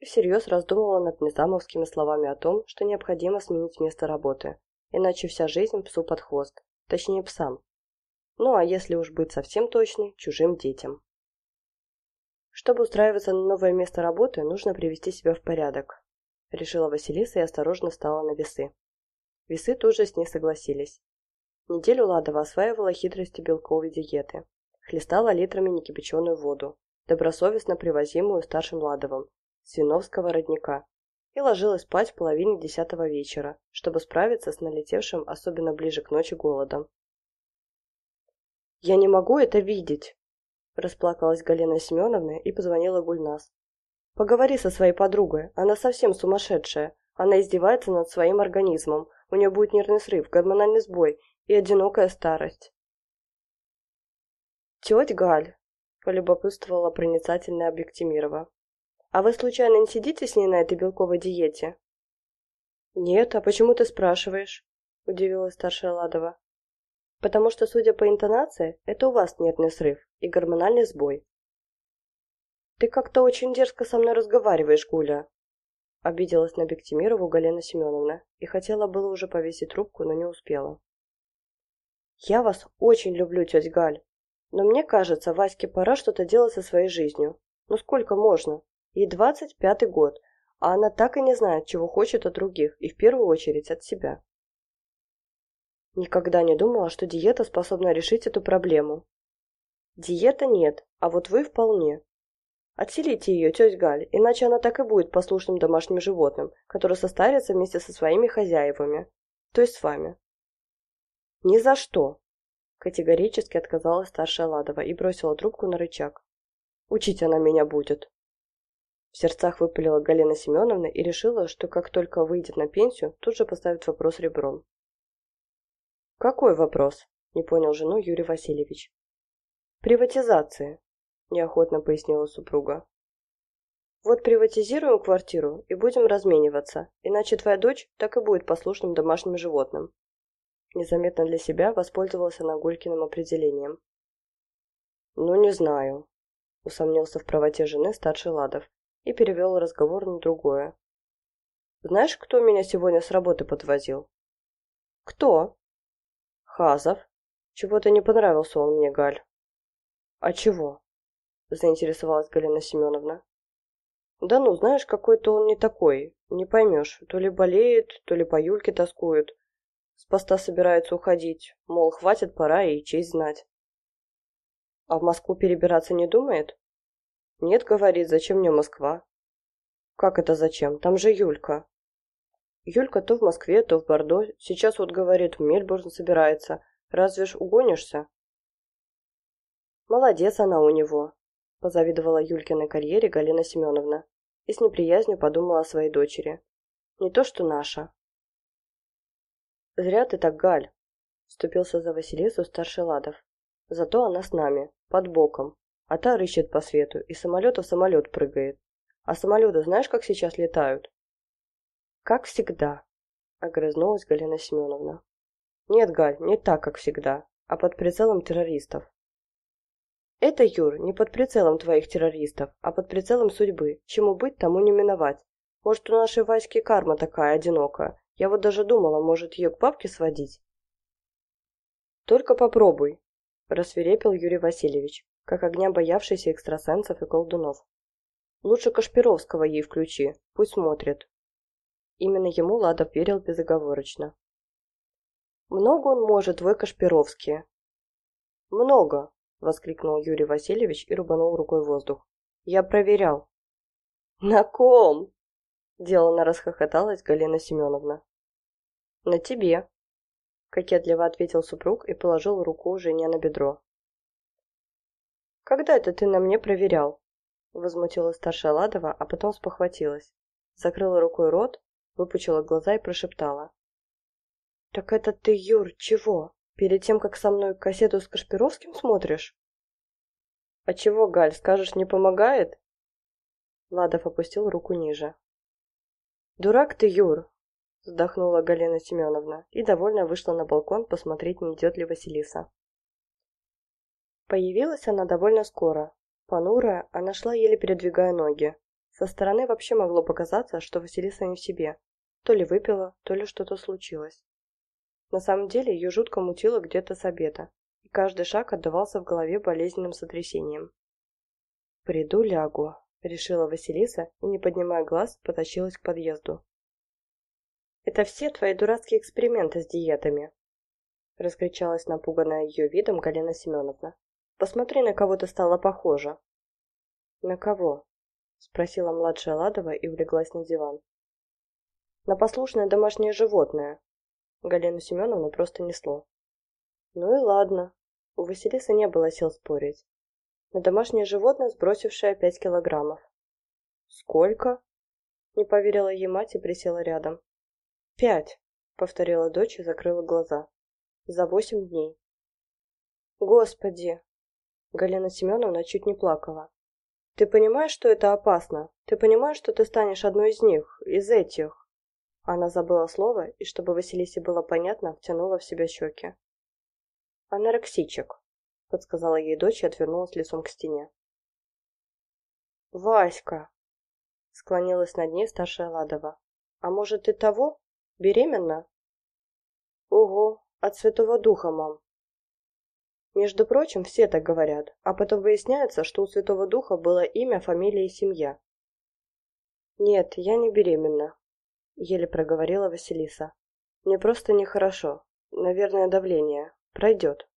и всерьез раздумывала над незамовскими словами о том, что необходимо сменить место работы, иначе вся жизнь псу под хвост, точнее псам. Ну а если уж быть совсем точной, чужим детям. Чтобы устраиваться на новое место работы, нужно привести себя в порядок, решила Василиса и осторожно встала на весы. Весы тоже с ней согласились. Неделю Ладова осваивала хитрости белковой диеты, хлестала литрами некипяченую воду, добросовестно привозимую старшим Ладовым, Свиновского родника и ложилась спать в половине десятого вечера, чтобы справиться с налетевшим особенно ближе к ночи голодом. «Я не могу это видеть!» Расплакалась Галина Семеновна и позвонила Гульнас. «Поговори со своей подругой, она совсем сумасшедшая. Она издевается над своим организмом, у нее будет нервный срыв, гормональный сбой и одинокая старость». «Тетя Галь», — полюбопытствовала проницательная Объектимирова, а вы случайно не сидите с ней на этой белковой диете? Нет, а почему ты спрашиваешь? Удивилась старшая Ладова. Потому что, судя по интонации, это у вас нервный срыв и гормональный сбой. Ты как-то очень дерзко со мной разговариваешь, Гуля. Обиделась на Бектимирову Галина Семеновна и хотела было уже повесить трубку, но не успела. «Я вас очень люблю, тетя Галь, но мне кажется, Ваське пора что-то делать со своей жизнью. Ну сколько можно? Ей двадцать пятый год, а она так и не знает, чего хочет от других, и в первую очередь от себя. Никогда не думала, что диета способна решить эту проблему. Диета нет, а вот вы вполне. Отселите ее, тетя Галь, иначе она так и будет послушным домашним животным, которое состарится вместе со своими хозяевами, то есть с вами. Ни за что! Категорически отказалась старшая Ладова и бросила трубку на рычаг. Учить она меня будет. В сердцах выпалила Галина Семеновна и решила, что как только выйдет на пенсию, тут же поставит вопрос ребром. «Какой вопрос?» – не понял жену Юрий Васильевич. «Приватизации», – неохотно пояснила супруга. «Вот приватизируем квартиру и будем размениваться, иначе твоя дочь так и будет послушным домашним животным». Незаметно для себя воспользовался она Гулькиным определением. «Ну, не знаю», – усомнился в правоте жены старший Ладов и перевел разговор на другое. «Знаешь, кто меня сегодня с работы подвозил?» «Кто?» «Хазов. Чего-то не понравился он мне, Галь». «А чего?» – заинтересовалась Галина Семеновна. «Да ну, знаешь, какой-то он не такой. Не поймешь, то ли болеет, то ли по Юльке тоскует. С поста собирается уходить, мол, хватит, пора и честь знать». «А в Москву перебираться не думает?» «Нет, — говорит, — зачем мне Москва?» «Как это зачем? Там же Юлька». Юлька то в Москве, то в Бордо. Сейчас вот, говорит, в Мельбурн собирается. Разве ж угонишься? Молодец она у него, позавидовала Юлькиной карьере Галина Семеновна и с неприязнью подумала о своей дочери. Не то что наша. Зря ты так, Галь, вступился за Василису старший Ладов. Зато она с нами, под боком, а та рыщет по свету и самолета в самолет прыгает. А самолеты знаешь, как сейчас летают? Как всегда, огрызнулась Галина Семеновна. Нет, Галь, не так, как всегда, а под прицелом террористов. Это, Юр, не под прицелом твоих террористов, а под прицелом судьбы. Чему быть, тому не миновать. Может, у нашей Васьки карма такая одинокая. Я вот даже думала, может, ее к бабке сводить. Только попробуй, рассверепел Юрий Васильевич как огня боявшийся экстрасенсов и колдунов. Лучше Кашпировского ей включи, пусть смотрит. Именно ему Ладов верил безоговорочно. «Много он может, твой Кашпировский?» «Много!» — воскликнул Юрий Васильевич и рубанул рукой воздух. «Я проверял». «На ком?» — деланно расхохоталась Галина Семеновна. «На тебе», — кокетливо ответил супруг и положил руку жене на бедро. «Когда это ты на мне проверял?» — возмутилась старшая Ладова, а потом спохватилась. Закрыла рукой рот, выпучила глаза и прошептала. «Так это ты, Юр, чего? Перед тем, как со мной кассету с Кашпировским смотришь?» «А чего, Галь, скажешь, не помогает?» Ладов опустил руку ниже. «Дурак ты, Юр!» вздохнула Галина Семеновна и довольно вышла на балкон посмотреть, не идет ли Василиса. Появилась она довольно скоро. Понурая, она шла, еле передвигая ноги. Со стороны вообще могло показаться, что Василиса не в себе. То ли выпила, то ли что-то случилось. На самом деле ее жутко мутило где-то с обеда, и каждый шаг отдавался в голове болезненным сотрясением. «Приду, лягу», — решила Василиса и, не поднимая глаз, потащилась к подъезду. «Это все твои дурацкие эксперименты с диетами», — раскричалась напуганная ее видом Галина Семеновна. «Посмотри, на кого ты стала похожа». «На кого?» — спросила младшая Ладова и улеглась на диван. «На послушное домашнее животное». Галину Семеновну просто несло. «Ну и ладно». У Василисы не было сил спорить. На домашнее животное, сбросившее пять килограммов. «Сколько?» Не поверила ей мать и присела рядом. «Пять», — повторила дочь и закрыла глаза. «За восемь дней». «Господи!» Галина Семеновна чуть не плакала. «Ты понимаешь, что это опасно? Ты понимаешь, что ты станешь одной из них, из этих?» Она забыла слово, и чтобы Василисе было понятно, втянула в себя щеки. «Анорексичек», — подсказала ей дочь и отвернулась лицом к стене. «Васька!» — склонилась над ней старшая Ладова. «А может, ты того? Беременна? Ого, от Святого Духа, мам. Между прочим, все так говорят, а потом выясняется, что у Святого Духа было имя, фамилия и семья. Нет, я не беременна, еле проговорила Василиса. Мне просто нехорошо. Наверное, давление. Пройдет.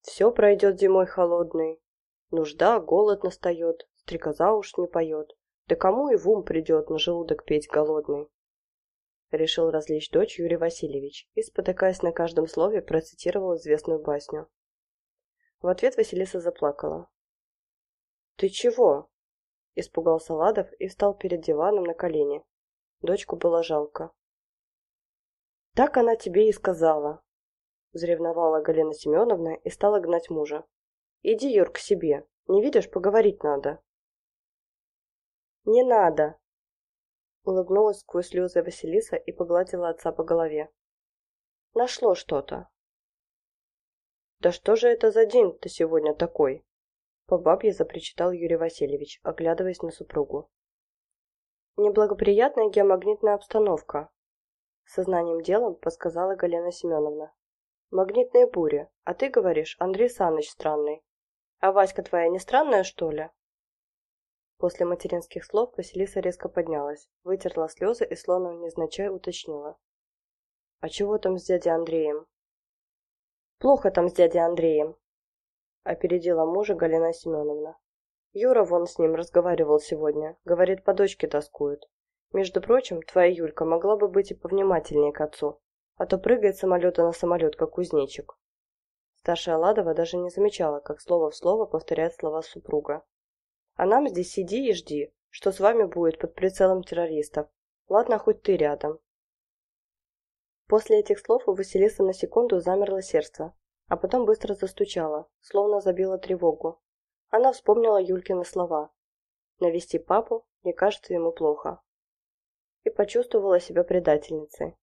Все пройдет зимой холодной. Нужда, голод настает, стрекоза уж не поет. Да кому и в ум придет на желудок петь голодный? Решил развлечь дочь Юрий Васильевич и, спотыкаясь на каждом слове, процитировал известную басню. В ответ Василиса заплакала. «Ты чего?» – испугался Ладов и встал перед диваном на колени. Дочку было жалко. «Так она тебе и сказала», – взревновала Галина Семеновна и стала гнать мужа. «Иди, Юр, к себе. Не видишь, поговорить надо». «Не надо!» Улыбнулась сквозь слезы Василиса и погладила отца по голове. Нашло что-то. «Да что же это за день-то сегодня такой?» По бабье запричитал Юрий Васильевич, оглядываясь на супругу. «Неблагоприятная геомагнитная обстановка», сознанием делом подсказала Галина Семеновна. «Магнитные бури, а ты говоришь, Андрей Саныч странный. А Васька твоя не странная, что ли?» После материнских слов Василиса резко поднялась, вытерла слезы и словно незначай уточнила. «А чего там с дядей Андреем?» «Плохо там с дядей Андреем», — опередила мужа Галина Семеновна. «Юра вон с ним разговаривал сегодня, говорит, по дочке тоскует. Между прочим, твоя Юлька могла бы быть и повнимательнее к отцу, а то прыгает самолета на самолет, как кузнечик». Старшая Ладова даже не замечала, как слово в слово повторяет слова супруга. А нам здесь сиди и жди, что с вами будет под прицелом террористов. Ладно, хоть ты рядом. После этих слов у Василисы на секунду замерло сердце, а потом быстро застучало, словно забило тревогу. Она вспомнила Юлькины слова. «Навести папу, не кажется ему плохо». И почувствовала себя предательницей.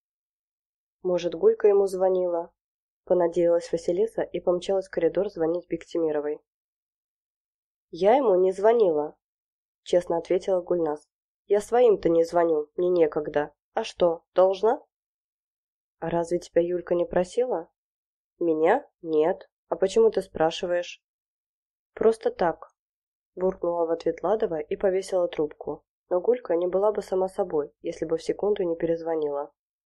Может, Гулька ему звонила? Понадеялась Василиса и помчалась в коридор звонить Бектимировой. «Я ему не звонила», — честно ответила Гульнас. «Я своим-то не звоню, мне некогда. А что, должна?» «А разве тебя Юлька не просила?» «Меня? Нет. А почему ты спрашиваешь?» «Просто так». Буркнула в ответ Ладова и повесила трубку. Но Гулька не была бы сама собой, если бы в секунду не перезвонила.